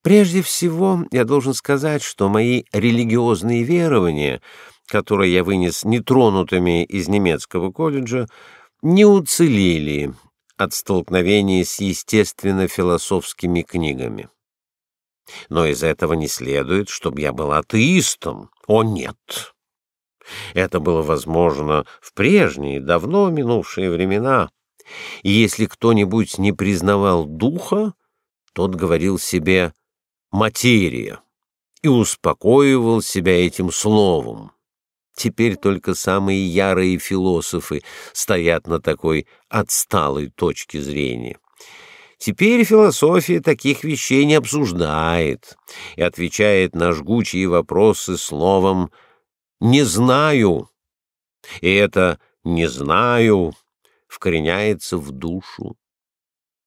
Прежде всего, я должен сказать, что мои религиозные верования — которые я вынес нетронутыми из немецкого колледжа, не уцелели от столкновения с естественно-философскими книгами. Но из этого не следует, чтобы я был атеистом. О, нет! Это было возможно в прежние, давно минувшие времена. И если кто-нибудь не признавал духа, тот говорил себе «материя» и успокоивал себя этим словом. Теперь только самые ярые философы стоят на такой отсталой точке зрения. Теперь философия таких вещей не обсуждает и отвечает на жгучие вопросы словом «не знаю». И это «не знаю» вкореняется в душу.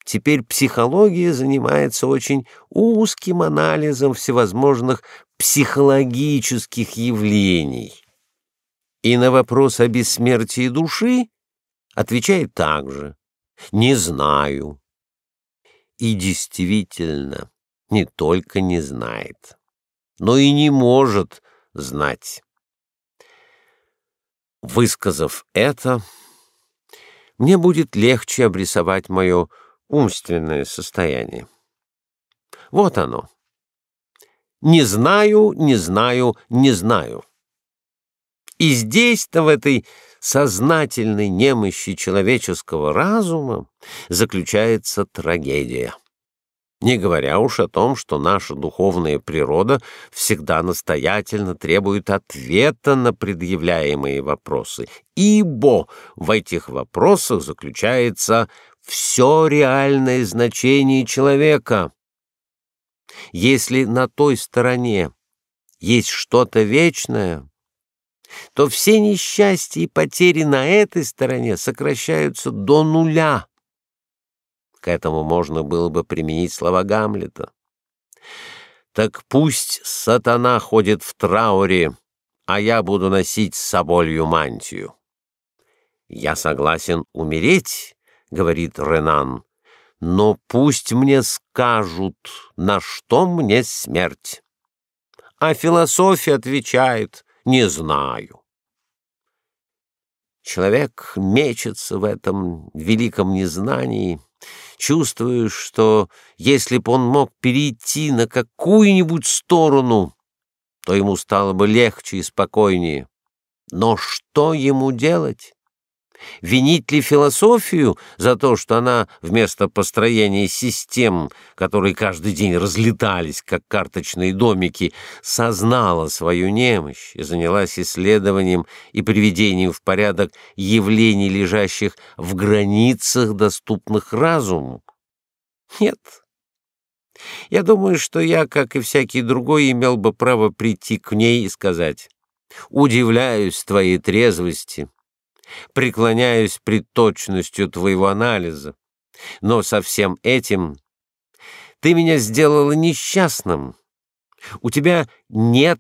Теперь психология занимается очень узким анализом всевозможных психологических явлений. И на вопрос о бессмертии души отвечает также «не знаю». И действительно, не только не знает, но и не может знать. Высказав это, мне будет легче обрисовать мое умственное состояние. Вот оно. Не знаю, не знаю, не знаю. И здесь-то, в этой сознательной немощи человеческого разума, заключается трагедия. Не говоря уж о том, что наша духовная природа всегда настоятельно требует ответа на предъявляемые вопросы, ибо в этих вопросах заключается все реальное значение человека. Если на той стороне есть что-то вечное, то все несчастья и потери на этой стороне сокращаются до нуля. К этому можно было бы применить слова Гамлета. Так пусть сатана ходит в трауре, а я буду носить с соболью мантию. Я согласен умереть, говорит Ренан, но пусть мне скажут, на что мне смерть. А философия отвечает: не знаю. Человек мечется в этом великом незнании, чувствуешь, что если б он мог перейти на какую-нибудь сторону, то ему стало бы легче и спокойнее. Но что ему делать? Винить ли философию за то, что она вместо построения систем, которые каждый день разлетались, как карточные домики, сознала свою немощь и занялась исследованием и приведением в порядок явлений, лежащих в границах, доступных разуму? Нет. Я думаю, что я, как и всякий другой, имел бы право прийти к ней и сказать «Удивляюсь твоей трезвости» преклоняюсь пред точностью твоего анализа. Но со всем этим ты меня сделала несчастным. У тебя нет,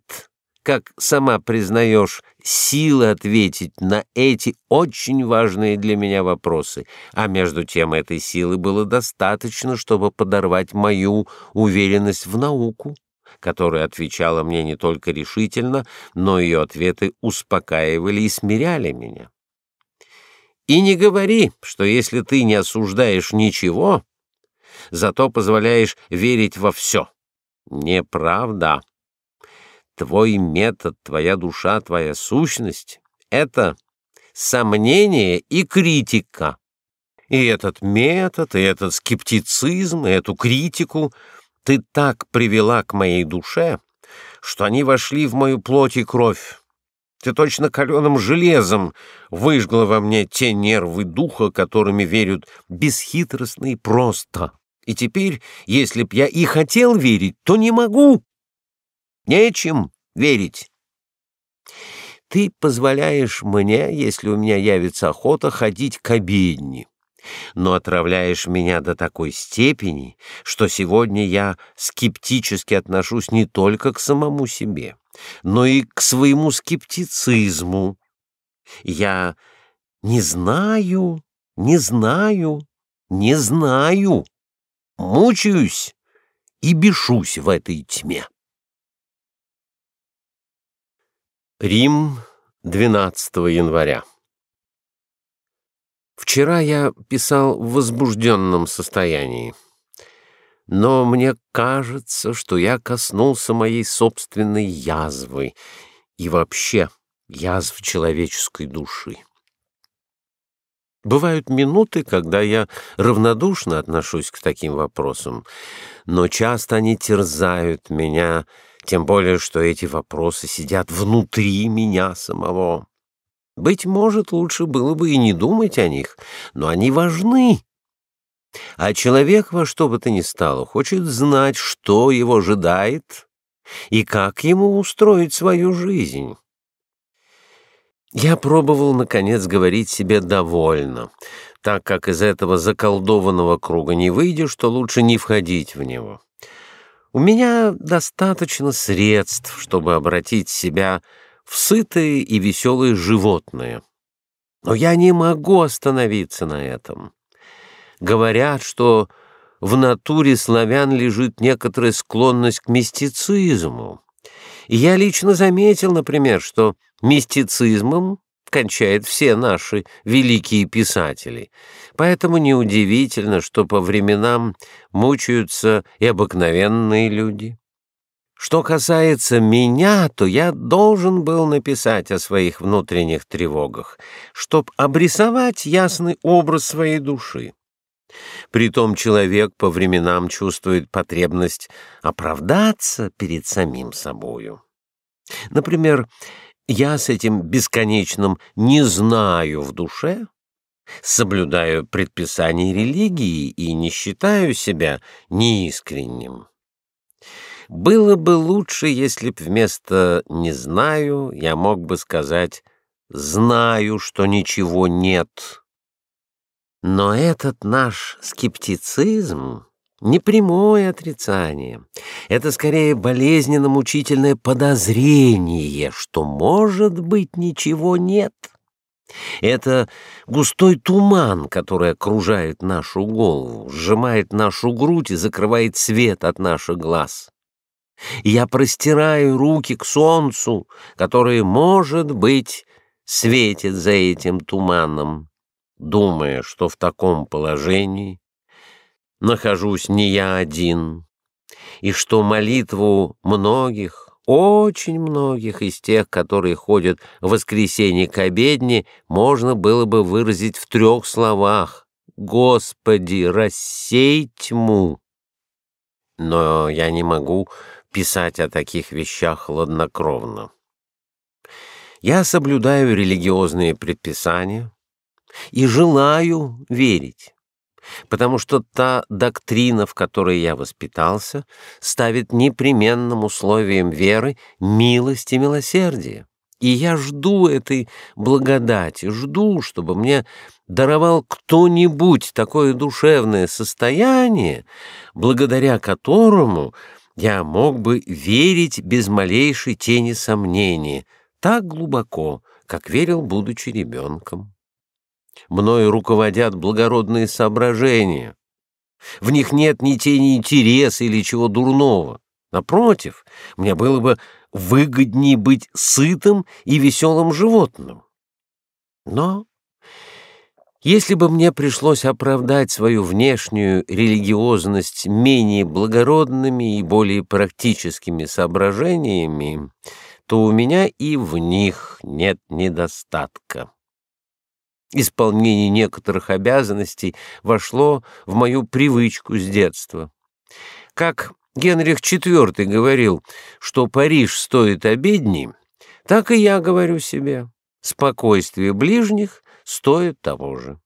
как сама признаешь, силы ответить на эти очень важные для меня вопросы, а между тем этой силы было достаточно, чтобы подорвать мою уверенность в науку которая отвечала мне не только решительно, но ее ответы успокаивали и смиряли меня. И не говори, что если ты не осуждаешь ничего, зато позволяешь верить во все. Неправда. Твой метод, твоя душа, твоя сущность — это сомнение и критика. И этот метод, и этот скептицизм, и эту критику ты так привела к моей душе, что они вошли в мою плоть и кровь. Ты точно каленым железом выжгла во мне те нервы духа, которыми верят бесхитростно и просто. И теперь, если б я и хотел верить, то не могу. Нечем верить. Ты позволяешь мне, если у меня явится охота, ходить к обедне но отравляешь меня до такой степени, что сегодня я скептически отношусь не только к самому себе, но и к своему скептицизму. Я не знаю, не знаю, не знаю, мучаюсь и бешусь в этой тьме. Рим, 12 января. Вчера я писал в возбужденном состоянии, но мне кажется, что я коснулся моей собственной язвы и вообще язв человеческой души. Бывают минуты, когда я равнодушно отношусь к таким вопросам, но часто они терзают меня, тем более что эти вопросы сидят внутри меня самого. Быть может, лучше было бы и не думать о них, но они важны. А человек во что бы то ни стало хочет знать, что его ожидает и как ему устроить свою жизнь. Я пробовал, наконец, говорить себе «довольно», так как из этого заколдованного круга не выйдешь, то лучше не входить в него. У меня достаточно средств, чтобы обратить себя в сытые и веселые животные. Но я не могу остановиться на этом. Говорят, что в натуре славян лежит некоторая склонность к мистицизму. И я лично заметил, например, что мистицизмом кончают все наши великие писатели. Поэтому неудивительно, что по временам мучаются и обыкновенные люди. Что касается меня, то я должен был написать о своих внутренних тревогах, чтобы обрисовать ясный образ своей души. Притом человек по временам чувствует потребность оправдаться перед самим собою. Например, я с этим бесконечным «не знаю» в душе соблюдаю предписания религии и не считаю себя неискренним. Было бы лучше, если б вместо «не знаю» я мог бы сказать «знаю, что ничего нет». Но этот наш скептицизм не прямое отрицание. Это скорее болезненно-мучительное подозрение, что, может быть, ничего нет. Это густой туман, который окружает нашу голову, сжимает нашу грудь и закрывает свет от наших глаз. Я простираю руки к солнцу, которое, может быть, светит за этим туманом думая, что в таком положении нахожусь не я один, и что молитву многих, очень многих из тех, которые ходят в воскресенье к обедне, можно было бы выразить в трех словах «Господи, рассей тьму». Но я не могу писать о таких вещах хладнокровно. Я соблюдаю религиозные предписания, и желаю верить, потому что та доктрина, в которой я воспитался, ставит непременным условием веры милость и милосердие. И я жду этой благодати, жду, чтобы мне даровал кто-нибудь такое душевное состояние, благодаря которому я мог бы верить без малейшей тени сомнения, так глубоко, как верил, будучи ребенком. Мною руководят благородные соображения. В них нет ни тени интереса или чего дурного. Напротив, мне было бы выгоднее быть сытым и веселым животным. Но если бы мне пришлось оправдать свою внешнюю религиозность менее благородными и более практическими соображениями, то у меня и в них нет недостатка. Исполнение некоторых обязанностей вошло в мою привычку с детства. Как Генрих IV говорил, что Париж стоит обедни, так и я говорю себе, спокойствие ближних стоит того же.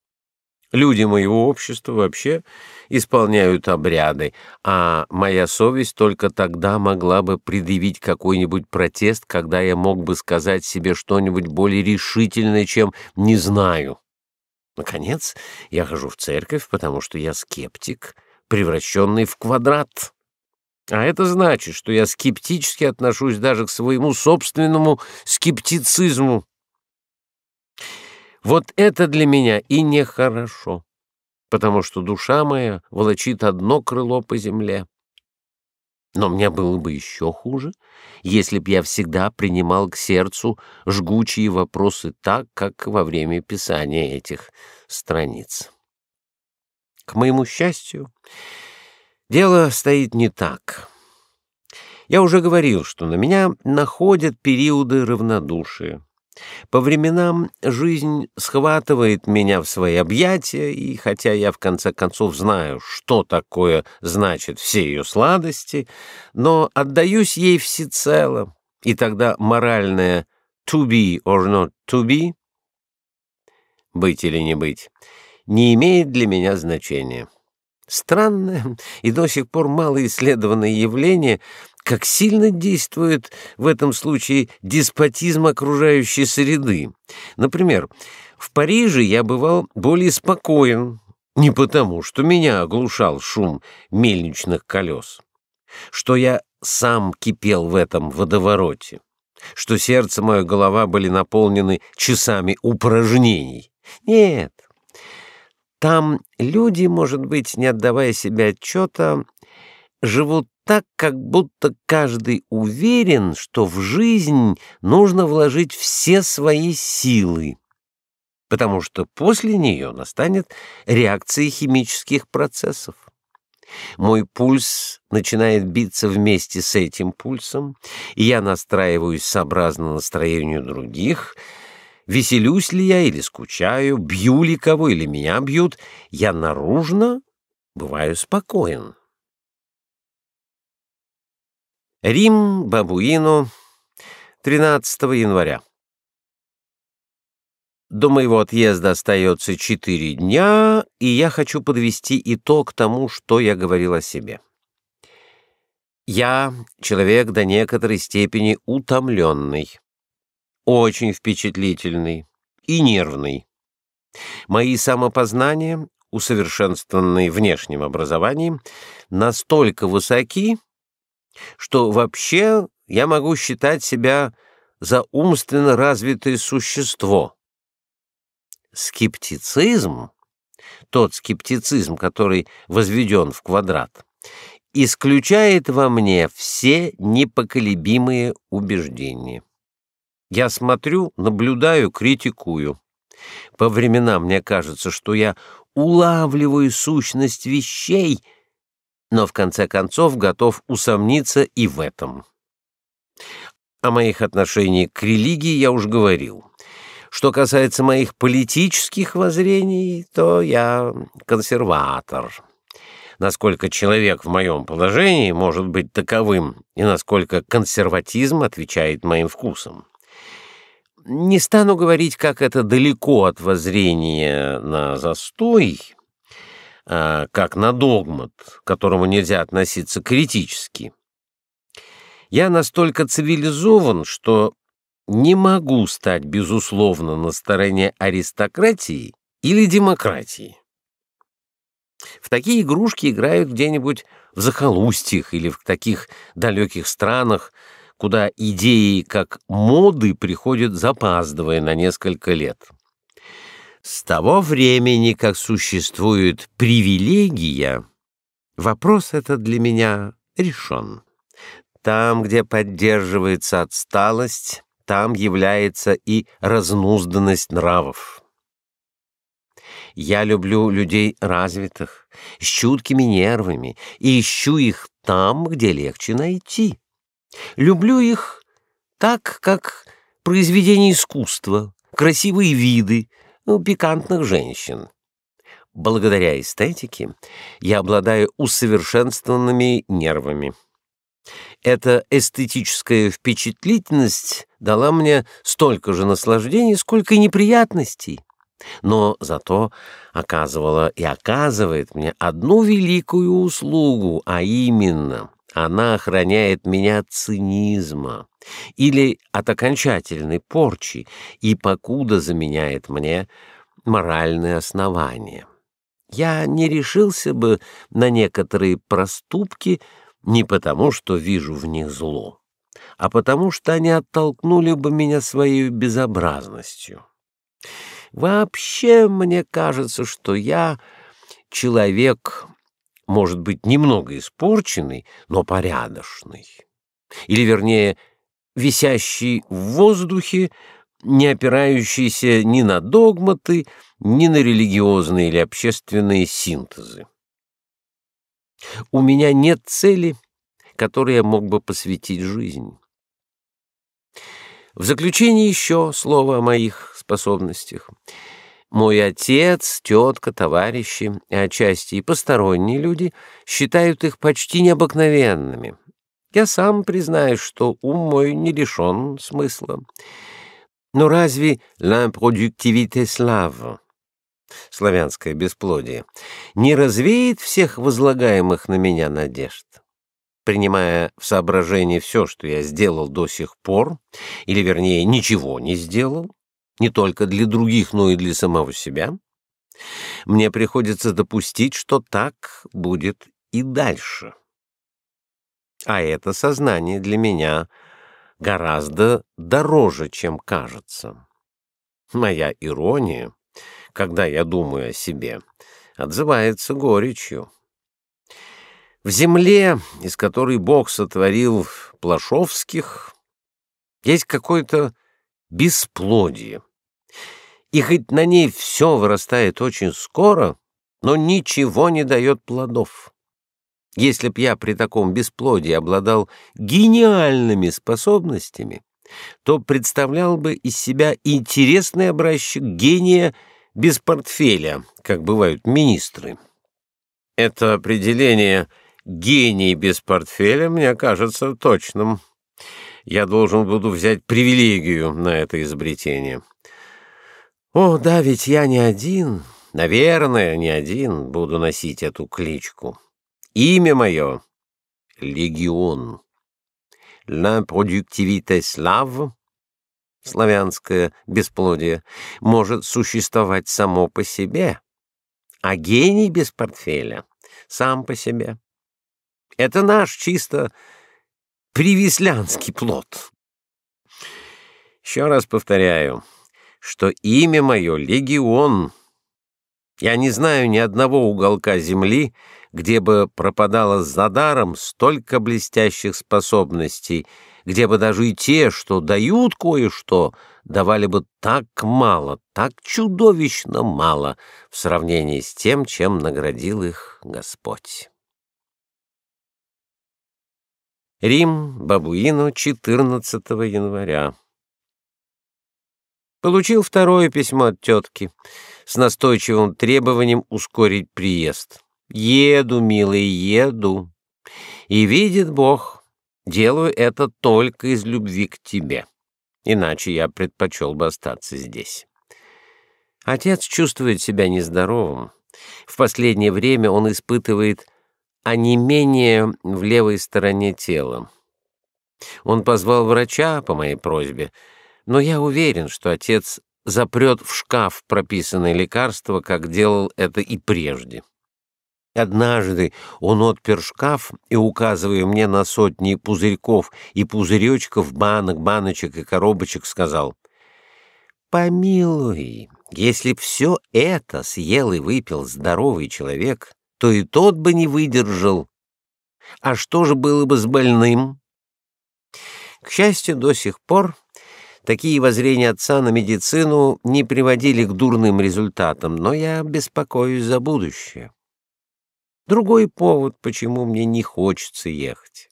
Люди моего общества вообще исполняют обряды, а моя совесть только тогда могла бы предъявить какой-нибудь протест, когда я мог бы сказать себе что-нибудь более решительное, чем «не знаю». Наконец, я хожу в церковь, потому что я скептик, превращенный в квадрат. А это значит, что я скептически отношусь даже к своему собственному скептицизму. Вот это для меня и нехорошо, потому что душа моя волочит одно крыло по земле. Но мне было бы еще хуже, если б я всегда принимал к сердцу жгучие вопросы так, как во время писания этих страниц. К моему счастью, дело стоит не так. Я уже говорил, что на меня находят периоды равнодушия. По временам жизнь схватывает меня в свои объятия, и хотя я в конце концов знаю, что такое значит все ее сладости, но отдаюсь ей всецело, и тогда моральное «to be or not to be» — быть или не быть — не имеет для меня значения. Странное и до сих пор малоисследованное явление, как сильно действует в этом случае деспотизм окружающей среды. Например, в Париже я бывал более спокоен, не потому, что меня оглушал шум мельничных колес, что я сам кипел в этом водовороте, что сердце мое голова были наполнены часами упражнений. Нет, там люди, может быть, не отдавая себе отчета, живут так, как будто каждый уверен, что в жизнь нужно вложить все свои силы, потому что после нее настанет реакция химических процессов. Мой пульс начинает биться вместе с этим пульсом, и я настраиваюсь сообразно настроению других — Веселюсь ли я или скучаю, бью ли кого или меня бьют, я наружно бываю спокоен. Рим, Бабуину, 13 января. До моего отъезда остается четыре дня, и я хочу подвести итог тому, что я говорил о себе. Я человек до некоторой степени утомленный очень впечатлительный и нервный. Мои самопознания, усовершенствованные внешним образованием, настолько высоки, что вообще я могу считать себя за умственно развитое существо. Скептицизм, тот скептицизм, который возведен в квадрат, исключает во мне все непоколебимые убеждения. Я смотрю, наблюдаю, критикую. По временам мне кажется, что я улавливаю сущность вещей, но в конце концов готов усомниться и в этом. О моих отношениях к религии я уже говорил. Что касается моих политических воззрений, то я консерватор. Насколько человек в моем положении может быть таковым, и насколько консерватизм отвечает моим вкусам. Не стану говорить, как это далеко от воззрения на застой, а как на догмат, к которому нельзя относиться критически. Я настолько цивилизован, что не могу стать, безусловно, на стороне аристократии или демократии. В такие игрушки играют где-нибудь в захолустьях или в таких далеких странах, куда идеи как моды приходят запаздывая на несколько лет. С того времени, как существует привилегия, вопрос этот для меня решен. Там, где поддерживается отсталость, там является и разнузданность нравов. Я люблю людей развитых, с чуткими нервами, и ищу их там, где легче найти. Люблю их так, как произведение искусства, красивые виды, ну, пикантных женщин. Благодаря эстетике я обладаю усовершенствованными нервами. Эта эстетическая впечатлительность дала мне столько же наслаждений, сколько и неприятностей, но зато оказывала и оказывает мне одну великую услугу, а именно она охраняет меня от цинизма или от окончательной порчи и покуда заменяет мне моральные основания. Я не решился бы на некоторые проступки не потому, что вижу в них зло, а потому что они оттолкнули бы меня своей безобразностью. Вообще, мне кажется, что я человек может быть немного испорченный, но порядочный. Или, вернее, висящий в воздухе, не опирающийся ни на догматы, ни на религиозные или общественные синтезы. У меня нет цели, которой я мог бы посвятить жизнь. В заключение еще слово о моих способностях — мой отец, тетка, товарищи, и отчасти и посторонние люди считают их почти необыкновенными. Я сам признаюсь, что ум мой не лишен смысла. Но разве l'improductivité слава? славянское бесплодие, не развеет всех возлагаемых на меня надежд. Принимая в соображение все, что я сделал до сих пор, или, вернее, ничего не сделал, не только для других, но и для самого себя, мне приходится допустить, что так будет и дальше. А это сознание для меня гораздо дороже, чем кажется. Моя ирония, когда я думаю о себе, отзывается горечью. В земле, из которой Бог сотворил Плашовских, есть какое-то бесплодие. И хоть на ней все вырастает очень скоро, но ничего не дает плодов. Если б я при таком бесплодии обладал гениальными способностями, то представлял бы из себя интересный образчик гения без портфеля, как бывают министры. Это определение «гений без портфеля» мне кажется точным. Я должен буду взять привилегию на это изобретение. О, да, ведь я не один, наверное, не один буду носить эту кличку. Имя мое — Легион. L'improductivité слав, славянское бесплодие, может существовать само по себе, а гений без портфеля — сам по себе. Это наш чисто привислянский плод. Еще раз повторяю, что имя мое — Легион. Я не знаю ни одного уголка земли, где бы пропадало за даром столько блестящих способностей, где бы даже и те, что дают кое-что, давали бы так мало, так чудовищно мало в сравнении с тем, чем наградил их Господь. Рим, Бабуино, 14 января. Получил второе письмо от тетки с настойчивым требованием ускорить приезд. Еду, милый, еду. И видит Бог, делаю это только из любви к тебе. Иначе я предпочел бы остаться здесь. Отец чувствует себя нездоровым. В последнее время он испытывает онемение в левой стороне тела. Он позвал врача по моей просьбе, но я уверен, что отец запрет в шкаф прописанное лекарство, как делал это и прежде. Однажды он отпер шкаф и, указывая мне на сотни пузырьков и пузыречков, банок, баночек и коробочек, сказал, «Помилуй, если все это съел и выпил здоровый человек, то и тот бы не выдержал. А что же было бы с больным?» К счастью, до сих пор такие воззрения отца на медицину не приводили к дурным результатам, но я беспокоюсь за будущее. Другой повод, почему мне не хочется ехать.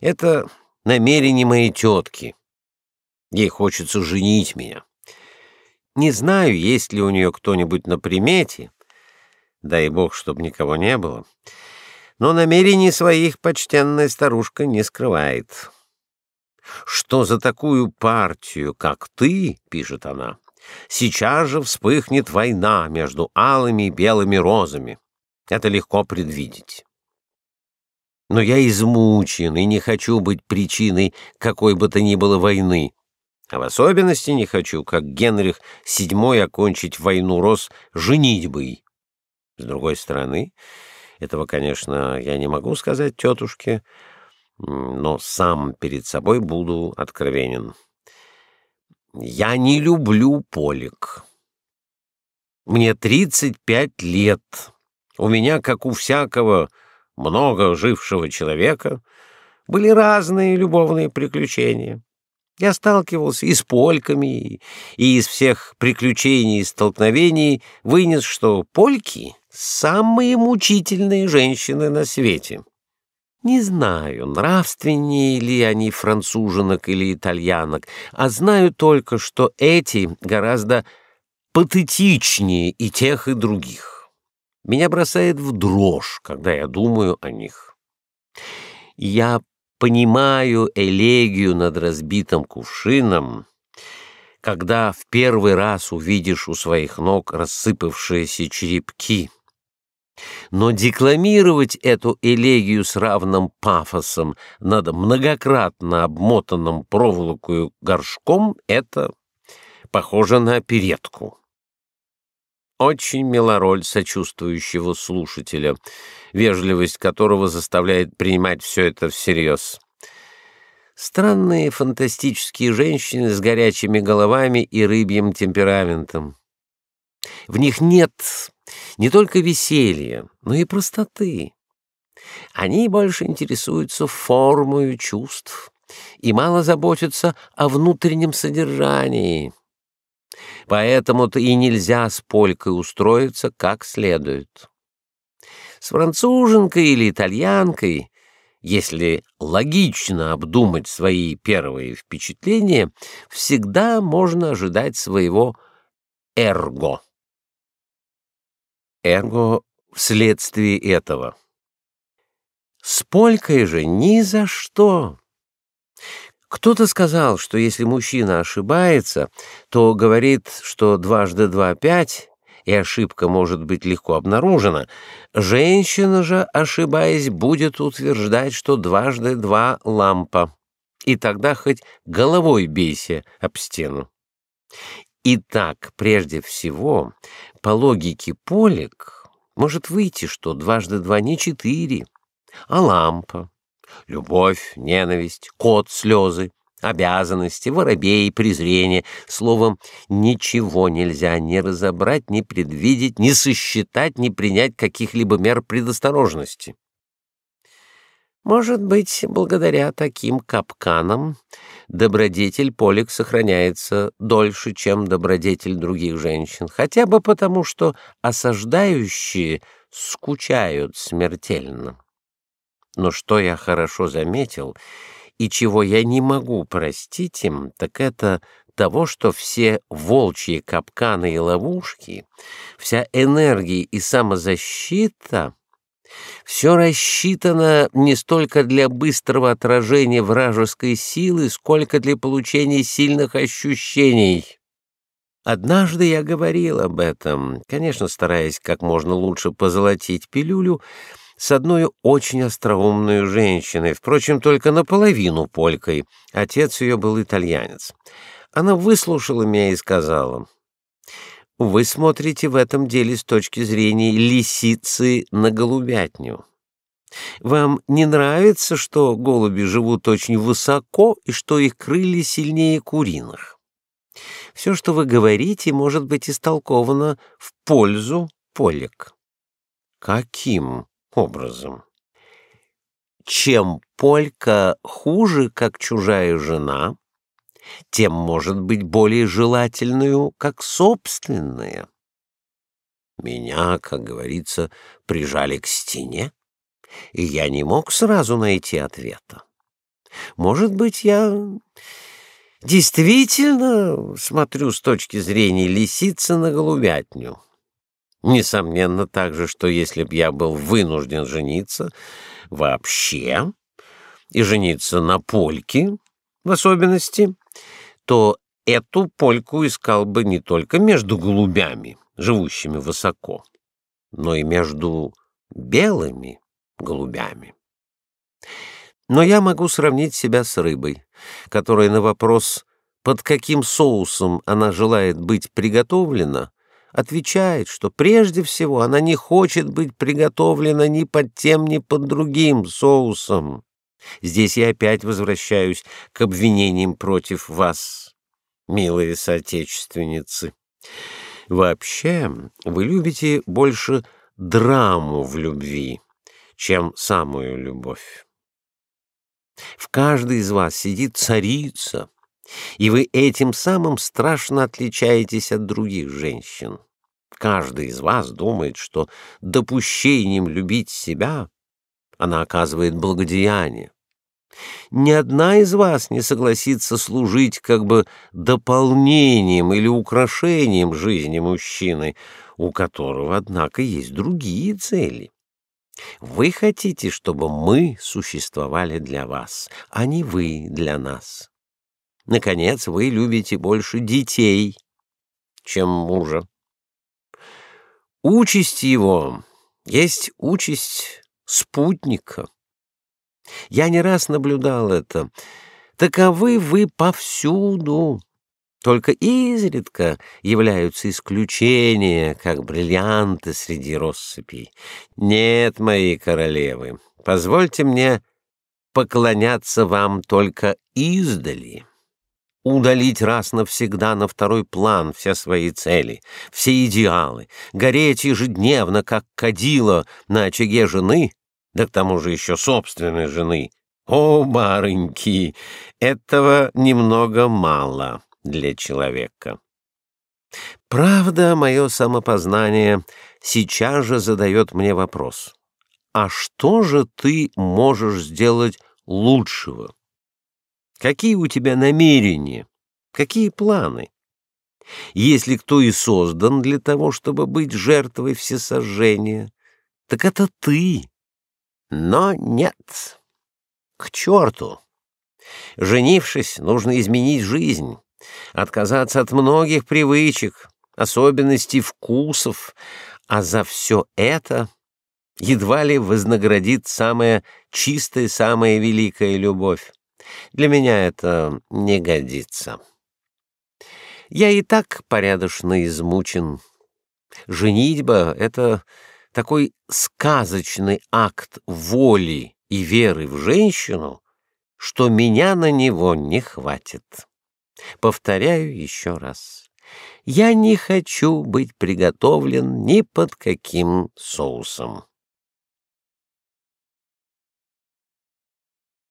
Это намерение моей тетки. Ей хочется женить меня. Не знаю, есть ли у нее кто-нибудь на примете, дай бог, чтобы никого не было, но намерений своих почтенная старушка не скрывает. «Что за такую партию, как ты, — пишет она, — сейчас же вспыхнет война между алыми и белыми розами. Это легко предвидеть. Но я измучен и не хочу быть причиной какой бы то ни было войны. А в особенности не хочу, как Генрих VII, окончить войну роз женитьбой. С другой стороны, этого, конечно, я не могу сказать тетушке, но сам перед собой буду откровенен. Я не люблю полик. Мне 35 лет. У меня, как у всякого много жившего человека, были разные любовные приключения. Я сталкивался и с польками, и из всех приключений и столкновений вынес, что польки — самые мучительные женщины на свете. Не знаю, нравственнее ли они француженок или итальянок, а знаю только, что эти гораздо патетичнее и тех, и других. Меня бросает в дрожь, когда я думаю о них. Я понимаю элегию над разбитым кувшином, когда в первый раз увидишь у своих ног рассыпавшиеся черепки. Но декламировать эту элегию с равным пафосом над многократно обмотанным проволокою горшком — это похоже на оперетку. Очень мила роль сочувствующего слушателя, вежливость которого заставляет принимать все это всерьез. Странные фантастические женщины с горячими головами и рыбьим темпераментом. В них нет не только веселья, но и простоты. Они больше интересуются формой чувств и мало заботятся о внутреннем содержании. Поэтому-то и нельзя с полькой устроиться как следует. С француженкой или итальянкой, если логично обдумать свои первые впечатления, всегда можно ожидать своего эрго. Эрго вследствие этого. С полькой же ни за что. Кто-то сказал, что если мужчина ошибается, то говорит, что дважды два — пять, и ошибка может быть легко обнаружена. Женщина же, ошибаясь, будет утверждать, что дважды два — лампа. И тогда хоть головой бейся об стену. Итак, прежде всего, по логике Полик может выйти, что дважды два не четыре, а лампа любовь, ненависть, кот, слезы, обязанности, воробей, презрение. Словом, ничего нельзя ни разобрать, ни предвидеть, ни сосчитать, ни принять каких-либо мер предосторожности. Может быть, благодаря таким капканам добродетель Полик сохраняется дольше, чем добродетель других женщин, хотя бы потому, что осаждающие скучают смертельно. Но что я хорошо заметил и чего я не могу простить им, так это того, что все волчьи капканы и ловушки, вся энергия и самозащита все рассчитано не столько для быстрого отражения вражеской силы, сколько для получения сильных ощущений. Однажды я говорил об этом, конечно, стараясь как можно лучше позолотить пилюлю, с одной очень остроумной женщиной, впрочем, только наполовину полькой. Отец ее был итальянец. Она выслушала меня и сказала, «Вы смотрите в этом деле с точки зрения лисицы на голубятню. Вам не нравится, что голуби живут очень высоко и что их крылья сильнее куриных? Все, что вы говорите, может быть истолковано в пользу полек». «Каким?» образом. Чем полька хуже, как чужая жена, тем может быть более желательную, как собственная. Меня, как говорится, прижали к стене, и я не мог сразу найти ответа. Может быть, я действительно смотрю с точки зрения лисицы на голубятню. Несомненно также, что если б я был вынужден жениться вообще, и жениться на польке в особенности, то эту польку искал бы не только между голубями, живущими высоко, но и между белыми голубями. Но я могу сравнить себя с рыбой, которая на вопрос, под каким соусом она желает быть приготовлена, отвечает, что прежде всего она не хочет быть приготовлена ни под тем, ни под другим соусом. Здесь я опять возвращаюсь к обвинениям против вас, милые соотечественницы. Вообще, вы любите больше драму в любви, чем самую любовь. В каждой из вас сидит царица, и вы этим самым страшно отличаетесь от других женщин. Каждый из вас думает, что допущением любить себя она оказывает благодеяние. Ни одна из вас не согласится служить как бы дополнением или украшением жизни мужчины, у которого, однако, есть другие цели. Вы хотите, чтобы мы существовали для вас, а не вы для нас. Наконец, вы любите больше детей, чем мужа. Участь его есть участь спутника. Я не раз наблюдал это. Таковы вы повсюду. Только изредка являются исключения, как бриллианты среди россыпей. Нет, мои королевы, позвольте мне поклоняться вам только издали. Удалить раз навсегда на второй план все свои цели, все идеалы, гореть ежедневно, как кадила на очаге жены, да к тому же еще собственной жены. О, барыньки, этого немного мало для человека. Правда, мое самопознание сейчас же задает мне вопрос. А что же ты можешь сделать лучшего? Какие у тебя намерения? Какие планы? Если кто и создан для того, чтобы быть жертвой всесожжения, так это ты. Но нет. К черту! Женившись, нужно изменить жизнь отказаться от многих привычек, особенностей вкусов, а за все это едва ли вознаградит самая чистая, самая великая любовь. Для меня это не годится. Я и так порядочно измучен. Женитьба — это такой сказочный акт воли и веры в женщину, что меня на него не хватит. Повторяю еще раз. Я не хочу быть приготовлен ни под каким соусом.